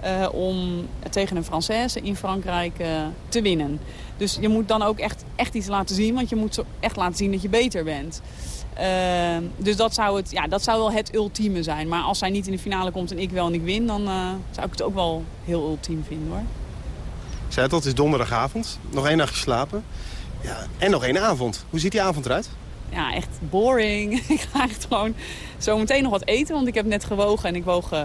eh, om tegen een Française in Frankrijk eh, te winnen. Dus je moet dan ook echt, echt iets laten zien, want je moet echt laten zien dat je beter bent. Eh, dus dat zou, het, ja, dat zou wel het ultieme zijn. Maar als zij niet in de finale komt en ik wel en ik win, dan eh, zou ik het ook wel heel ultiem vinden hoor.
Ik zei het het is donderdagavond. Nog één nachtje slapen. Ja, en nog één avond. Hoe ziet die avond eruit?
Ja, echt boring. [LAUGHS] ik ga echt gewoon zo meteen nog wat eten. Want ik heb net gewogen en ik woog eh,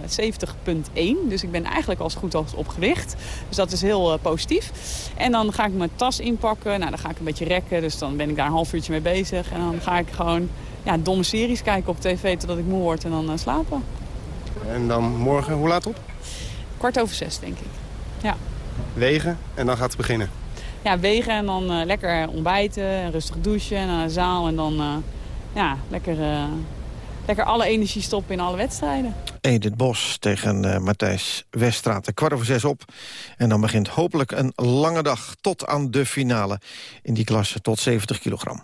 70,1. Dus ik ben eigenlijk al zo goed als op gewicht. Dus dat is heel eh, positief. En dan ga ik mijn tas inpakken. Nou, dan ga ik een beetje rekken. Dus dan ben ik daar een half uurtje mee bezig. En dan ga ik gewoon ja, domme series kijken op tv totdat ik moe word en dan eh, slapen.
En dan morgen, hoe laat op?
Kwart over zes, denk ik. Ja.
Wegen en dan gaat het beginnen.
Ja, wegen en dan eh, lekker ontbijten, en rustig douchen en naar de zaal. En dan eh, ja, lekker, eh, lekker alle energie stoppen in alle wedstrijden.
Edith Bos tegen Matthijs Weststraat. De kwart over zes op. En dan begint hopelijk een lange dag tot aan de finale. In die klasse tot 70 kilogram.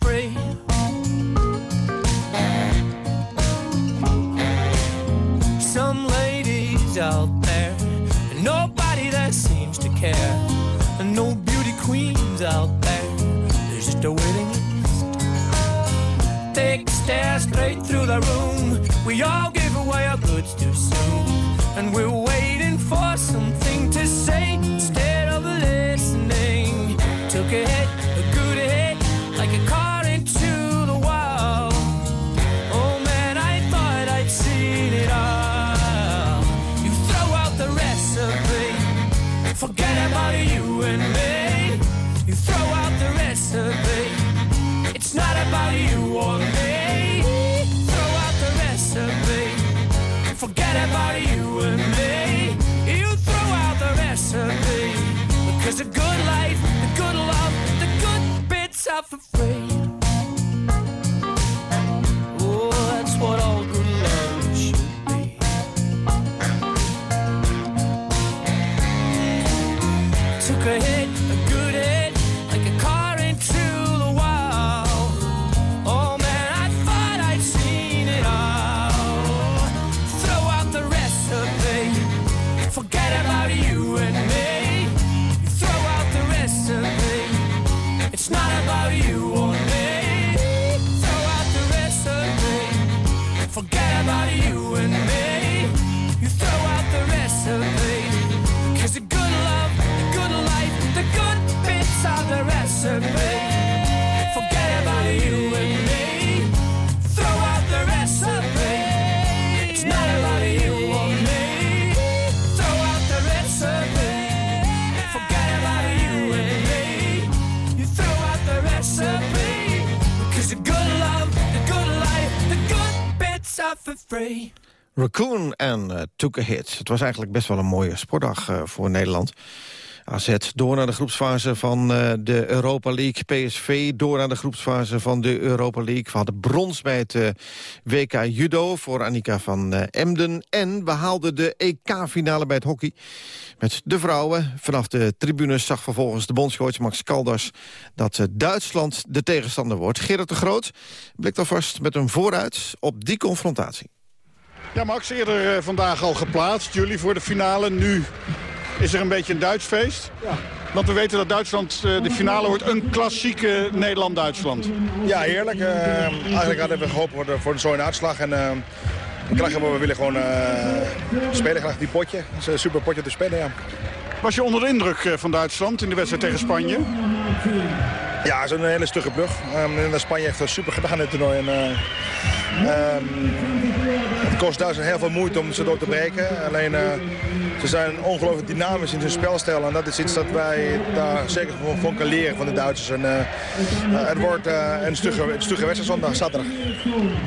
free. Free.
Raccoon en eh, Took a Hit. Het was eigenlijk best wel een mooie sportdag eh, voor Nederland. AZ door naar de groepsfase van eh, de Europa League. PSV door naar de groepsfase van de Europa League. We hadden brons bij het eh, WK Judo voor Annika van eh, Emden. En we haalden de EK-finale bij het hockey. Met de vrouwen. Vanaf de tribunes zag vervolgens de bondscoach Max Kaldas... dat Duitsland de tegenstander wordt. Gerard de Groot blikt alvast met een vooruit op die confrontatie.
Ja, Max, eerder vandaag al geplaatst. Jullie voor de finale. Nu is er een beetje een Duits feest. Want we weten dat Duitsland eh, de finale wordt een klassieke Nederland-Duitsland.
Ja, heerlijk. Eh, eigenlijk hadden we gehoopt voor, de- voor zo'n uitslag. En, eh, we, krijgen, we willen gewoon eh, spelen graag die potje. Het is een super potje te spelen, ja.
Was je onder de indruk van Duitsland in de wedstrijd tegen Spanje?
Ja, het is een hele stugge brug. Um, en Spanje heeft het super gedaan in het toernooi. En, eh, ehm, kost Duitsland heel veel moeite om ze door te breken. Alleen, eh, ze zijn ongelooflijk dynamisch in hun spelstijl. En dat is iets dat wij daar zeker van, kunnen leren van de Duitsers. En, eh, eh, het wordt een stugge, stugge wedstrijd zondag, zaterdag.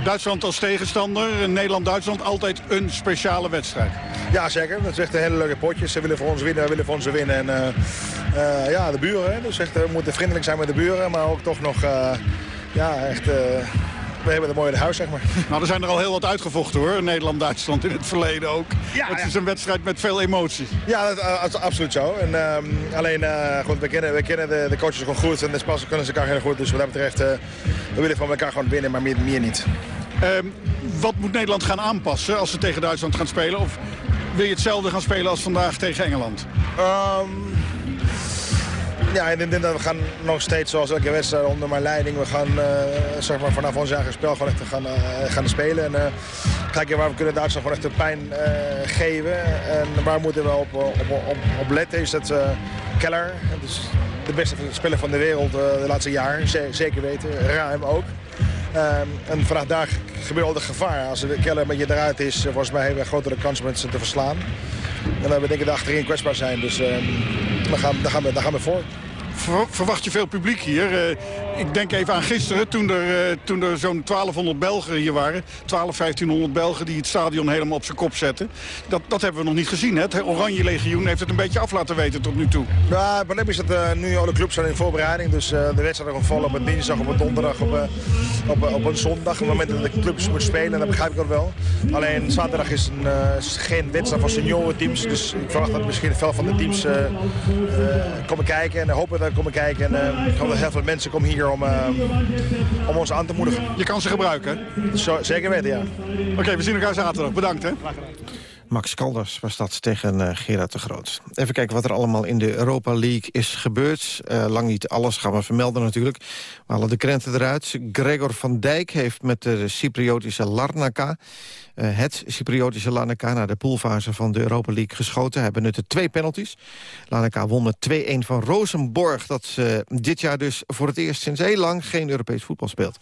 Duitsland als tegenstander, Nederland-Duitsland altijd een speciale wedstrijd.
Ja, zeker. Dat is echt een hele leuke potje. Ze willen voor ons winnen, willen voor ons winnen. En ja, de buren. Dus echt, we moeten vriendelijk zijn met de buren. Maar ook toch nog, ja, echt... we hebben een mooie huis, zeg maar. [LAUGHS]
Nou, er zijn er al heel wat uitgevochten hoor. Nederland-Duitsland in het verleden ook. het is een wedstrijd met veel emotie.
Ja, dat, eh, dat is absoluut zo. En, ehm, alleen, goed, we kennen, we kennen de, de coaches gewoon goed en de spelers kunnen ze elkaar heel goed. Dus wat dat betreft, eh, we willen van elkaar gewoon winnen, maar meer, meer niet.
Ehm, wat moet Nederland gaan aanpassen als ze tegen Duitsland gaan spelen? Of wil je hetzelfde gaan spelen als vandaag tegen Engeland?
Ehm, ja, ik denk dat we gaan nog steeds zoals elke wedstrijd onder mijn leiding. We gaan eh, zeg maar vanaf ons eigen spel gewoon echt gaan, eh, gaan spelen. En eh, kijken waar we kunnen Duitsland gewoon echt de pijn geven. En waar moeten we op, op, op, letten is dat Keller, dus de beste speler van de wereld de laatste. Ze- zeker weten, ruim ook. Ehm, en vanaf daar gebeurt al gevaar. Als de Keller een beetje eruit is, volgens mij hebben we een grotere kans om ze te verslaan. En we denken dat achterin kwetsbaar zijn. Dus ehm, gaan, gaan we, daar gaan we voor.
Ver- verwacht je veel publiek hier? Ik denk even aan gisteren, toen er, eh, toen er zo'n 1200 Belgen hier waren. 12, 1500 Belgen die het stadion helemaal op zijn kop zetten. Dat, dat hebben we nog niet gezien. Hè? Het Oranje Legioen heeft het een beetje af laten weten tot nu toe.
Ja, het probleem is dat eh, nu alle clubs zijn in voorbereiding. Dus eh, de wedstrijd gewoon vol op een dinsdag, op een donderdag, op, op, op een zondag. Op het moment dat de clubs moeten spelen, dat begrijp ik dat wel. Alleen zaterdag is, een, geen wedstrijd van seniorenteams. Dus ik verwacht dat misschien veel van de teams komen kijken. En hopen dat ze komen kijken. En dat heel veel mensen komen hier om, eh, om ons aan te moedigen.
Je kan ze gebruiken,
Zo, zeker weten, ja.
Oké, we zien elkaar zaterdag. Bedankt, hè.
Max Kalders was dat tegen eh, Gerard de Groot. Even kijken wat er allemaal in de Europa League is gebeurd. Eh, lang niet alles gaan we vermelden natuurlijk. We halen de krenten eruit. Gregor van Dijk heeft met de Cypriotische Larnaca... eh, het Cypriotische Larnaca naar de poolfase van de Europa League geschoten. Hij benutte twee penalties. Larnaca won met 2-1 van Rosenborg... dat eh, dit jaar dus voor het eerst sinds heel lang geen Europees voetbal speelt.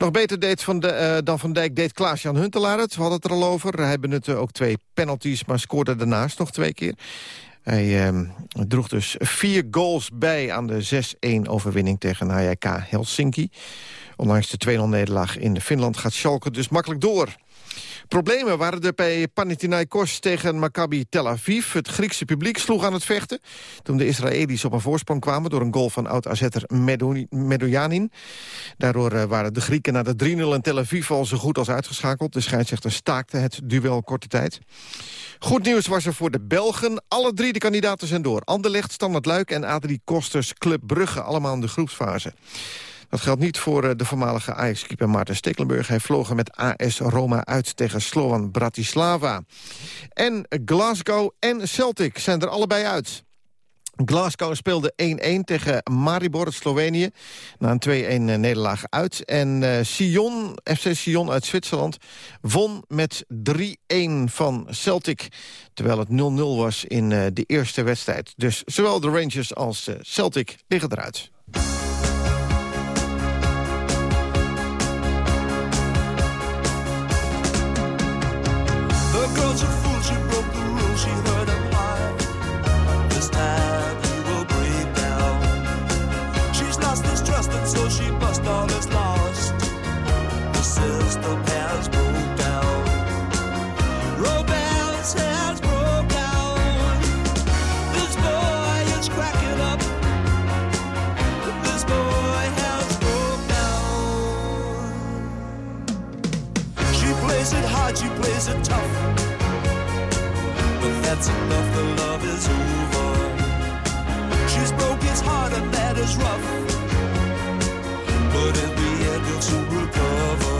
Nog beter deed van de, eh, dan Van Dijk deed Klaas-Jan Huntelaar het. We hadden het er al over. Hij benutte ook twee penalties, maar scoorde daarnaast nog twee keer. Hij eh, droeg dus vier goals bij aan de 6-1 overwinning tegen HJK Helsinki. Ondanks de 2-0 nederlaag in Finland gaat Schalke dus makkelijk door. Problemen waren er bij Panathinaikos tegen Maccabi Tel Aviv. Het Griekse publiek sloeg aan het vechten... toen de Israëli's op een voorsprong kwamen... door een goal van oud-AZ'er Medou- Medoujanin. Daardoor eh, waren de Grieken na de 3-0 in Tel Aviv al zo goed als uitgeschakeld. De scheidsrechter staakte het duel korte tijd. Goed nieuws was er voor de Belgen. Alle drie de kandidaten zijn door. Anderlecht, Standard Luik en Adrie Kosters Club Brugge. Allemaal in de groepsfase. Dat geldt niet voor eh, de voormalige Ajax-keeper Maarten Stekelenburg. Hij vloog er met AS Roma uit tegen Slovan Bratislava. En Glasgow en Celtic zijn er allebei uit. Glasgow speelde 1-1 tegen Maribor Slovenië. Na een 2-1 nederlaag uit. En eh, Sion, FC Sion uit Zwitserland won met 3-1 van Celtic. Terwijl het 0-0 was in eh, de eerste wedstrijd. Dus zowel de Rangers als eh, Celtic liggen eruit.
So she bust all is lost. The system has broke down. Romance has broke down. This boy is cracking up. This boy has broke down. She plays it hard, she plays it tough. But that's enough, the love is over. She's broke his heart and that is rough couldn't be able to recover.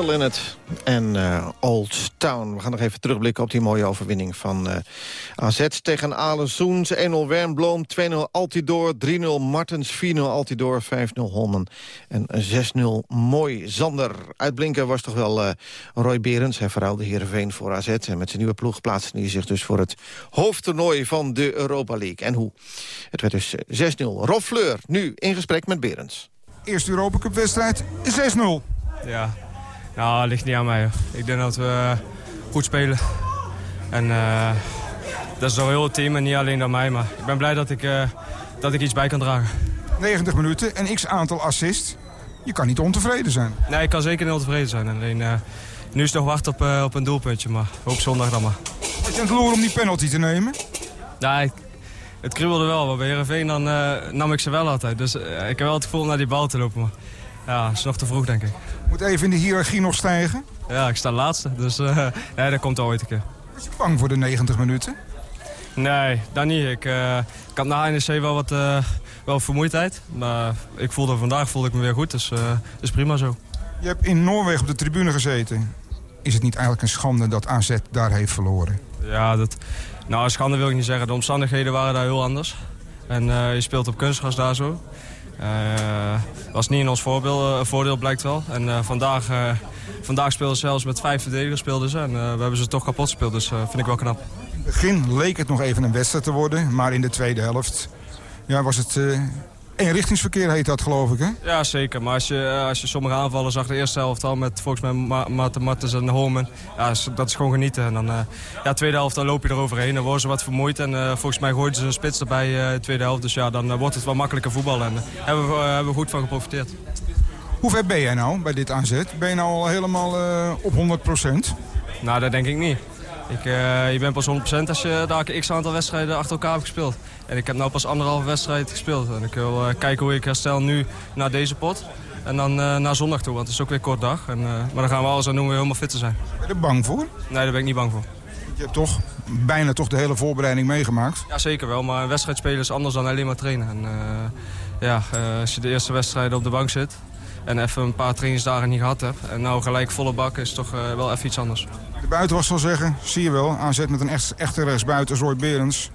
Phil in het en eh, Old Town. We gaan nog even terugblikken op die mooie overwinning van eh AZ tegen Alessoens. 1-0 Wernbloem, 2-0 Altidor, 3-0 Martens, 4-0 Altidor, 5-0 Holmen en 6-0 Mooi Zander. Uitblinken was toch wel eh, Roy Berends. Hij verruilde Heerenveen voor AZ. En met zijn nieuwe ploeg plaatste hij zich dus voor het hoofdtoernooi van de Europa League. En hoe? Het werd dus eh, 6-0. Rob Fleur, nu in gesprek met Berends.
Eerste Europa Cup wedstrijd 6-0.
Ja, nou, ligt niet aan mij. hoor. Ik denk dat we eh, goed spelen. En eh, dat is door heel het team en niet alleen door mij. Maar ik ben blij dat ik, eh, dat ik iets bij kan dragen.
90 minuten en x aantal assists. Je kan niet ontevreden zijn.
Nee, ik kan zeker niet tevreden zijn. Alleen, nu is het nog wachten op, op een doelpuntje, maar hoop zondag dan maar.
Was je aan het loeren om die penalty te nemen?
Ik- het kriebelde wel, maar bij Heerenveen dan nam ik ze wel altijd. Dus ik heb wel het gevoel om naar die bal te lopen. Maar ja, het is nog te vroeg, denk ik.
Moet even in de hiërarchie nog stijgen.
Ja, ik sta laatste, dus eh, [LAUGHS] nee, dat komt ooit een keer.
Was je bang voor de 90 minuten?
Nee, dat niet. Ik, eh, ik had na NEC wel wat eh, wel vermoeidheid. Maar ik voelde, vandaag voelde ik me weer goed, dus eh is prima zo.
Je hebt in Noorwegen op de tribune gezeten. Is het niet eigenlijk een schande dat AZ daar heeft verloren?
Ja, dat, nou, schande wil ik niet zeggen. De omstandigheden waren daar heel anders. En eh, je speelt op kunstgras daar zo. Eh was niet in ons voorbeeld, eh, voordeel, blijkt wel. En eh, vandaag, vandaag speelden ze zelfs met vijf verdedigers speelden ze. En we hebben ze toch kapot gespeeld, dus vind ik wel knap.
In het begin leek het nog even een wedstrijd te worden. Maar in de tweede helft ja, was het eenrichtingsverkeer heet dat geloof ik hè?
Ja, zeker. Maar als je, eh, als je sommige aanvallen zag, de eerste helft al met volgens mij Ma Maarten Martens en Holmen. Ja, dat is gewoon genieten. En dan, eh ja, tweede helft, dan loop je eroverheen. Dan worden ze wat vermoeid. En eh, volgens mij gooiden ze een spits erbij in de tweede helft. Dus ja, dan wordt het wel makkelijker voetbal. En daar hebben, we, hebben we goed van geprofiteerd.
Hoe ver ben jij nou bij dit AZ? Ben je nou al helemaal op 100%
Nou, dat denk ik niet. Ik, je bent pas 100% als je daar x aantal wedstrijden achter elkaar hebt gespeeld. En ik heb nu pas anderhalve wedstrijd gespeeld. En ik wil eh, kijken hoe ik herstel nu naar deze pot. En dan eh, naar zondag toe, want het is ook weer kort dag. En, eh, maar dan gaan we alles aan doen om weer helemaal fit te zijn.
Ben je er bang voor?
Nee, daar ben ik niet bang voor.
Je hebt toch bijna toch de hele voorbereiding meegemaakt.
Ja, zeker wel. Maar een wedstrijd spelen is anders dan alleen maar trainen. En, ja, als je de eerste wedstrijden op de bank zit en even een paar trainingsdagen niet gehad hebt... en nou gelijk volle bak is toch wel even iets anders.
De buitenwacht zal zeggen, zie je wel, AZ met een echt, echte rechtsbuiten, Roy Berends.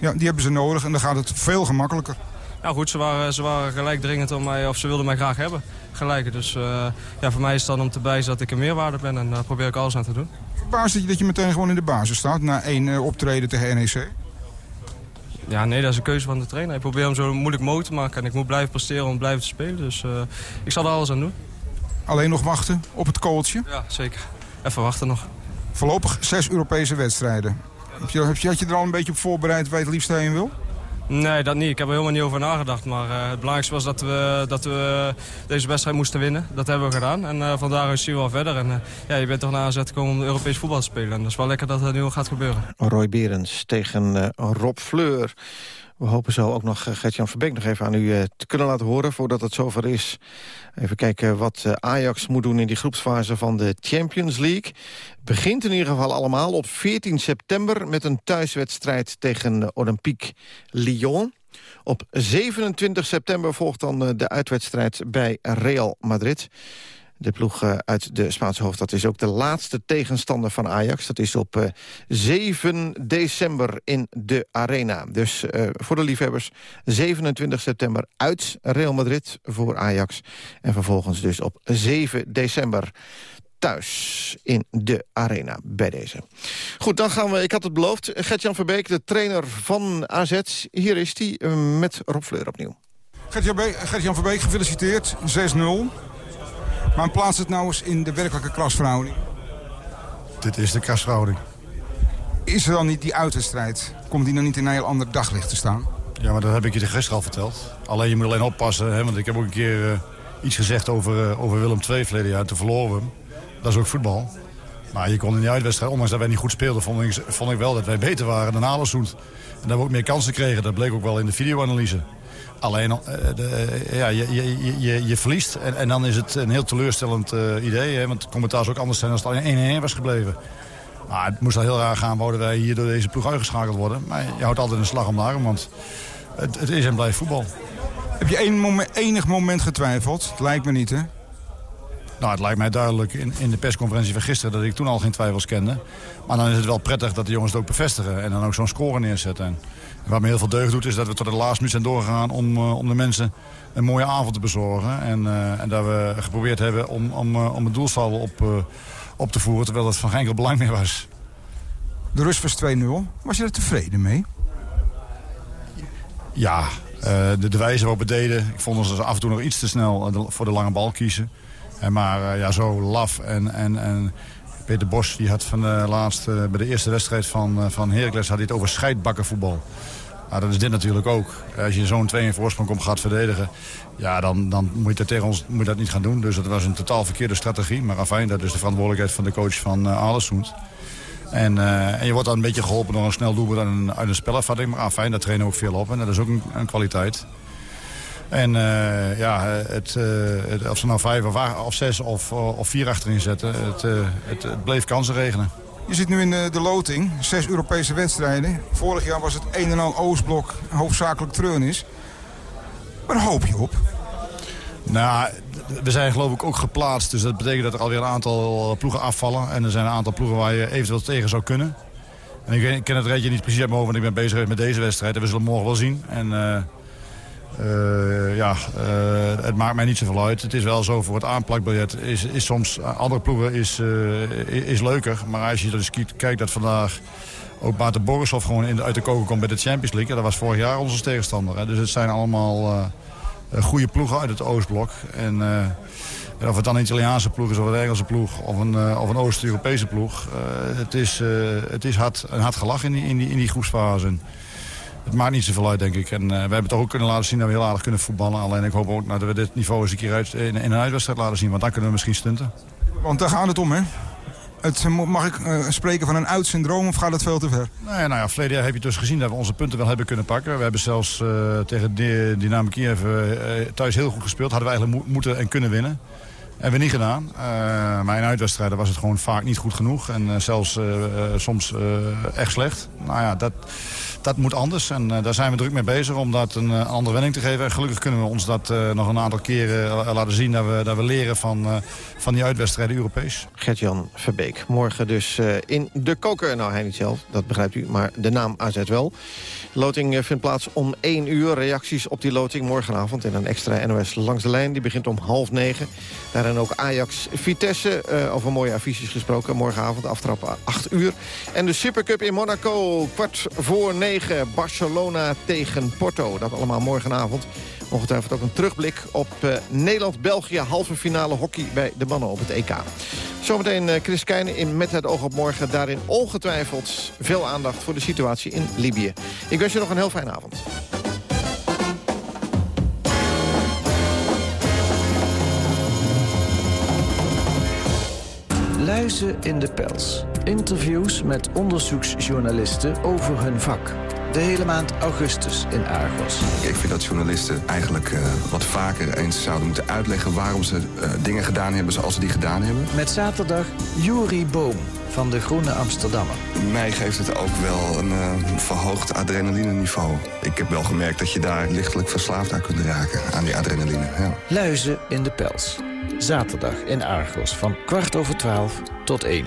Ja, die hebben ze nodig en dan gaat het veel gemakkelijker.
Nou goed, ze waren, ze waren gelijk dringend om mij, of ze wilden mij graag hebben. Gelijk. Dus eh, ja, voor mij is het dan om te bewijzen dat ik een meerwaarde ben en daar probeer ik alles aan te doen.
Verbaasd dat je, dat je meteen gewoon in de basis staat na één eh, optreden tegen NEC.
Ja, nee, dat is een keuze van de trainer. Ik probeer hem zo moeilijk mogelijk te maken en ik moet blijven presteren om blijven te spelen. Dus eh, ik zal er alles aan doen.
Alleen nog wachten op het kooltje.
Ja, zeker. Even wachten nog.
Voorlopig zes Europese wedstrijden. Heb je, heb je, had je er al een beetje op voorbereid waar je het liefst heen wil?
Nee, dat niet. Ik heb er helemaal niet over nagedacht. Maar eh, het belangrijkste was dat we, dat we deze wedstrijd moesten winnen. Dat hebben we gedaan. En uh, vandaar zien we wel verder. En uh, ja, je bent toch naar AZ gekomen om Europees voetbal te spelen. En dat is wel lekker dat dat nu al gaat gebeuren.
Roy Berends tegen uh, Rob Fleur. We hopen zo ook nog Gert-Jan Verbeek nog even aan u uh, te kunnen laten horen... voordat het zover is. Even kijken wat uh, Ajax moet doen in die groepsfase van de Champions League. Begint in ieder geval allemaal op 14 september... met een thuiswedstrijd tegen Olympique Lyon. Op 27 september volgt dan de uitwedstrijd bij Real Madrid... De ploeg uh, uit de Spaanse hoofdstad is ook de laatste tegenstander van Ajax. Dat is op uh, 7 december in de Arena. Dus uh, voor de liefhebbers 27 september uit Real Madrid voor Ajax. En vervolgens dus op 7 december thuis in de arena bij deze. Goed, dan gaan we, ik had het beloofd, Gert-Jan Verbeek, de trainer van AZ. Hier is hij met Rob Fleur opnieuw.
Gert-Jan Gert Verbeek, gefeliciteerd. 6-0. Maar plaats het nou eens in de werkelijke klasverhouding.
Dit is de klasverhouding.
Is er dan niet die uitwedstrijd? Komt die dan niet in een heel ander daglicht te staan?
Ja, maar dat heb ik je gisteren al verteld. Alleen je moet alleen oppassen, hè, want ik heb ook een keer uh, iets gezegd over, uh, over Willem II verleden jaar. Toen verloren we hem. Dat is ook voetbal. Maar je kon in die uitwedstrijd, ondanks dat wij niet goed speelden... vond ik, vond ik wel dat wij beter waren dan Alersoet. En dat we ook meer kansen kregen. Dat bleek ook wel in de videoanalyse. Alleen, uh, de, ja, je, je, je, je, verliest en, en, dan is het een heel teleurstellend uh, idee. Hè, want het commentaar zou ook anders zijn als het alleen 1-1 was gebleven. Maar het moest al heel raar gaan, wouden wij hier door deze ploeg uitgeschakeld worden. Maar je houdt altijd een slag om de arm, want het, het is en blijft voetbal.
Heb je één moment, enig moment getwijfeld? Het lijkt me niet, hè?
Nou, het lijkt mij duidelijk in, in de persconferentie van gisteren dat ik toen al geen twijfels kende. Maar dan is het wel prettig dat de jongens het ook bevestigen en dan ook zo'n score neerzetten. En wat me heel veel deugd doet is dat we tot de laatste minuut zijn doorgegaan om, eh, om de mensen een mooie avond te bezorgen. En, eh, en dat we geprobeerd hebben om, om, eh, om het doelsaldo op, op te voeren, terwijl dat van geen enkel belang meer was.
De rust was 2-0. Was je er tevreden mee?
Ja, de, de wijze waarop we het deden. Ik vond ons af en toe nog iets te snel voor de lange bal kiezen. Maar eh, ja, zo laf. En, en, en Peter Bos die had van de laatste, eh, bij de eerste wedstrijd van, eh, van Heracles had hij het over scheidbakkenvoetbal. Nou, dat is dit natuurlijk ook. Als je zo'n 2 in voorsprong komt gaat verdedigen... Ja, dan, dan moet je dat tegen ons moet dat niet gaan doen. Dus dat was een totaal verkeerde strategie. Maar afijn, dat is de verantwoordelijkheid van de coach van uh. En, eh, en je wordt dan een beetje geholpen door een snel doelpunt uit een, uit een spelervatting. Maar fijn, daar trainen ook veel op. En dat is ook een, een kwaliteit. En eh, ja, het, eh, het- of ze nou vijf of, acht- of zes of, of vier achterin zetten, het, eh, het, het bleef kansen regenen.
Je zit nu in de, loting. Zes Europese wedstrijden. Vorig jaar was het een en al Oostblok, hoofdzakelijk treurnis. Waar hoop je op?
Nou, we zijn geloof ik ook geplaatst. Dus dat betekent dat er alweer een aantal ploegen afvallen. En er zijn een aantal ploegen waar je eventueel tegen zou kunnen. En ik, ken het rijtje niet precies uit mijn hoofd, want ik ben bezig met deze wedstrijd. En we zullen morgen wel zien. En eh, ja, eh, het maakt mij niet zoveel uit. Het is wel zo, voor het aanplakbiljet is, is soms... eh, andere ploegen is, is leuker. Maar als je dus ki- kijkt dat vandaag ook Maarten Borisov gewoon uit de koken komt bij de Champions League. Dat was vorig jaar onze tegenstander. Hè. Dus het zijn allemaal goede ploegen uit het Oostblok. En, of het dan een Italiaanse ploeg is of een Engelse ploeg of een, of een Oost-Europese ploeg. het is, het is hard, een hard gelach in die, in die, in die groepsfase. Het maakt niet zoveel uit, denk ik. En eh, we hebben toch ook kunnen laten zien dat we heel aardig kunnen voetballen. Alleen ik hoop ook nou, dat we dit niveau eens een keer uit, in, in een uitwedstrijd laten zien. Want dan kunnen we misschien stunten.
Want daar gaat het om, hè? Het, eh, mag ik eh, spreken van een oud-syndroom of gaat het veel te ver?
Nou ja, nou ja, verleden jaar heb je dus gezien dat we onze punten wel hebben kunnen pakken. We hebben zelfs tegen Dynamo Kiev thuis heel goed gespeeld. Hadden we eigenlijk mo- moeten en kunnen winnen. Hebben we niet gedaan. Eh, maar in uitwedstrijden was het gewoon vaak niet goed genoeg. En zelfs soms echt slecht. Nou ja, dat, dat moet anders. En eh, daar zijn we druk mee bezig om dat een eh, andere wending te geven. En gelukkig kunnen we ons dat eh, nog een aantal keren laten zien. Dat we, dat we leren van, van die uitwedstrijden Europees.
Gert-Jan Verbeek. Morgen dus in de koker. Nou, hij niet zelf, dat begrijpt u, maar de naam AZ wel. Loting eh, vindt plaats om 1 uur. Reacties op die loting morgenavond in een extra NOS langs de lijn. Die begint om half negen. Daarin ook Ajax-Vitesse. over mooie affiches gesproken. Morgenavond aftrappen 8 uur. En de Supercup in Monaco. Kwart voor Barcelona tegen Porto. Dat allemaal morgenavond. Ongetwijfeld ook een terugblik op eh, Nederland-België halve finale hockey bij de mannen op het EK. Zometeen eh, Chris Keijnen in Met het oog op morgen. Daarin ongetwijfeld veel aandacht voor de situatie in Libië. Ik wens je nog een heel fijne avond.
Luizen in de pels. Interviews met onderzoeksjournalisten over hun vak. De hele maand augustus in Argos.
Ik vind dat journalisten eigenlijk eh, wat vaker eens zouden moeten uitleggen... waarom ze eh, dingen gedaan hebben zoals ze die gedaan hebben.
Met zaterdag Juri Boom van de Groene Amsterdammer.
Mij geeft het ook wel een eh, verhoogd adrenaline-niveau. Ik heb wel gemerkt dat je daar lichtelijk verslaafd aan kunt raken, aan die adrenaline. Ja.
Luizen in de pels. Zaterdag in Argos van kwart over twaalf tot één.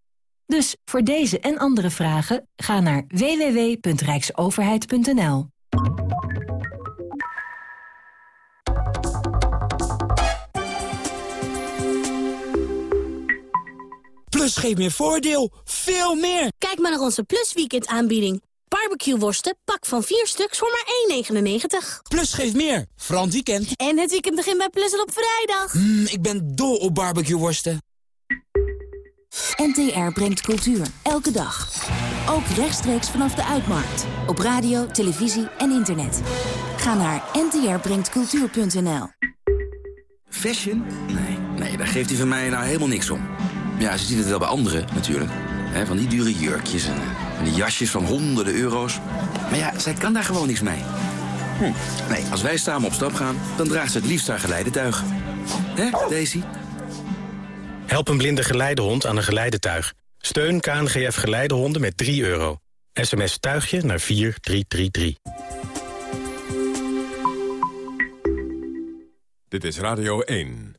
Dus voor deze en andere vragen ga naar www.rijksoverheid.nl.
Plus geeft meer voordeel. Veel meer.
Kijk maar naar onze Plus Weekend aanbieding. Barbecue worsten, pak van 4 stuks voor maar 1,99.
Plus geeft meer. Frans weekend.
En het weekend begint bij Plus al op vrijdag.
Mm, ik ben dol op barbecue worsten.
NTR brengt cultuur, elke dag. Ook rechtstreeks vanaf de Uitmarkt. Op radio, televisie en internet. Ga naar ntrbrengtcultuur.nl
Fashion? Nee, nee, daar geeft hij van mij nou helemaal niks om. Ja, ze ziet het wel bij anderen natuurlijk.
Hè, van die dure jurkjes en, eh, en die jasjes van honderden euro's. Maar ja, zij kan daar gewoon niks mee. Hm. Nee, als wij samen op stap gaan, dan draagt ze het liefst haar geleidetuig. Hè, Daisy?
Help een blinde geleidehond aan een geleidetuig. Steun KNGF Geleidehonden met 3 euro. SMS tuigje naar 4333.
Dit is Radio 1.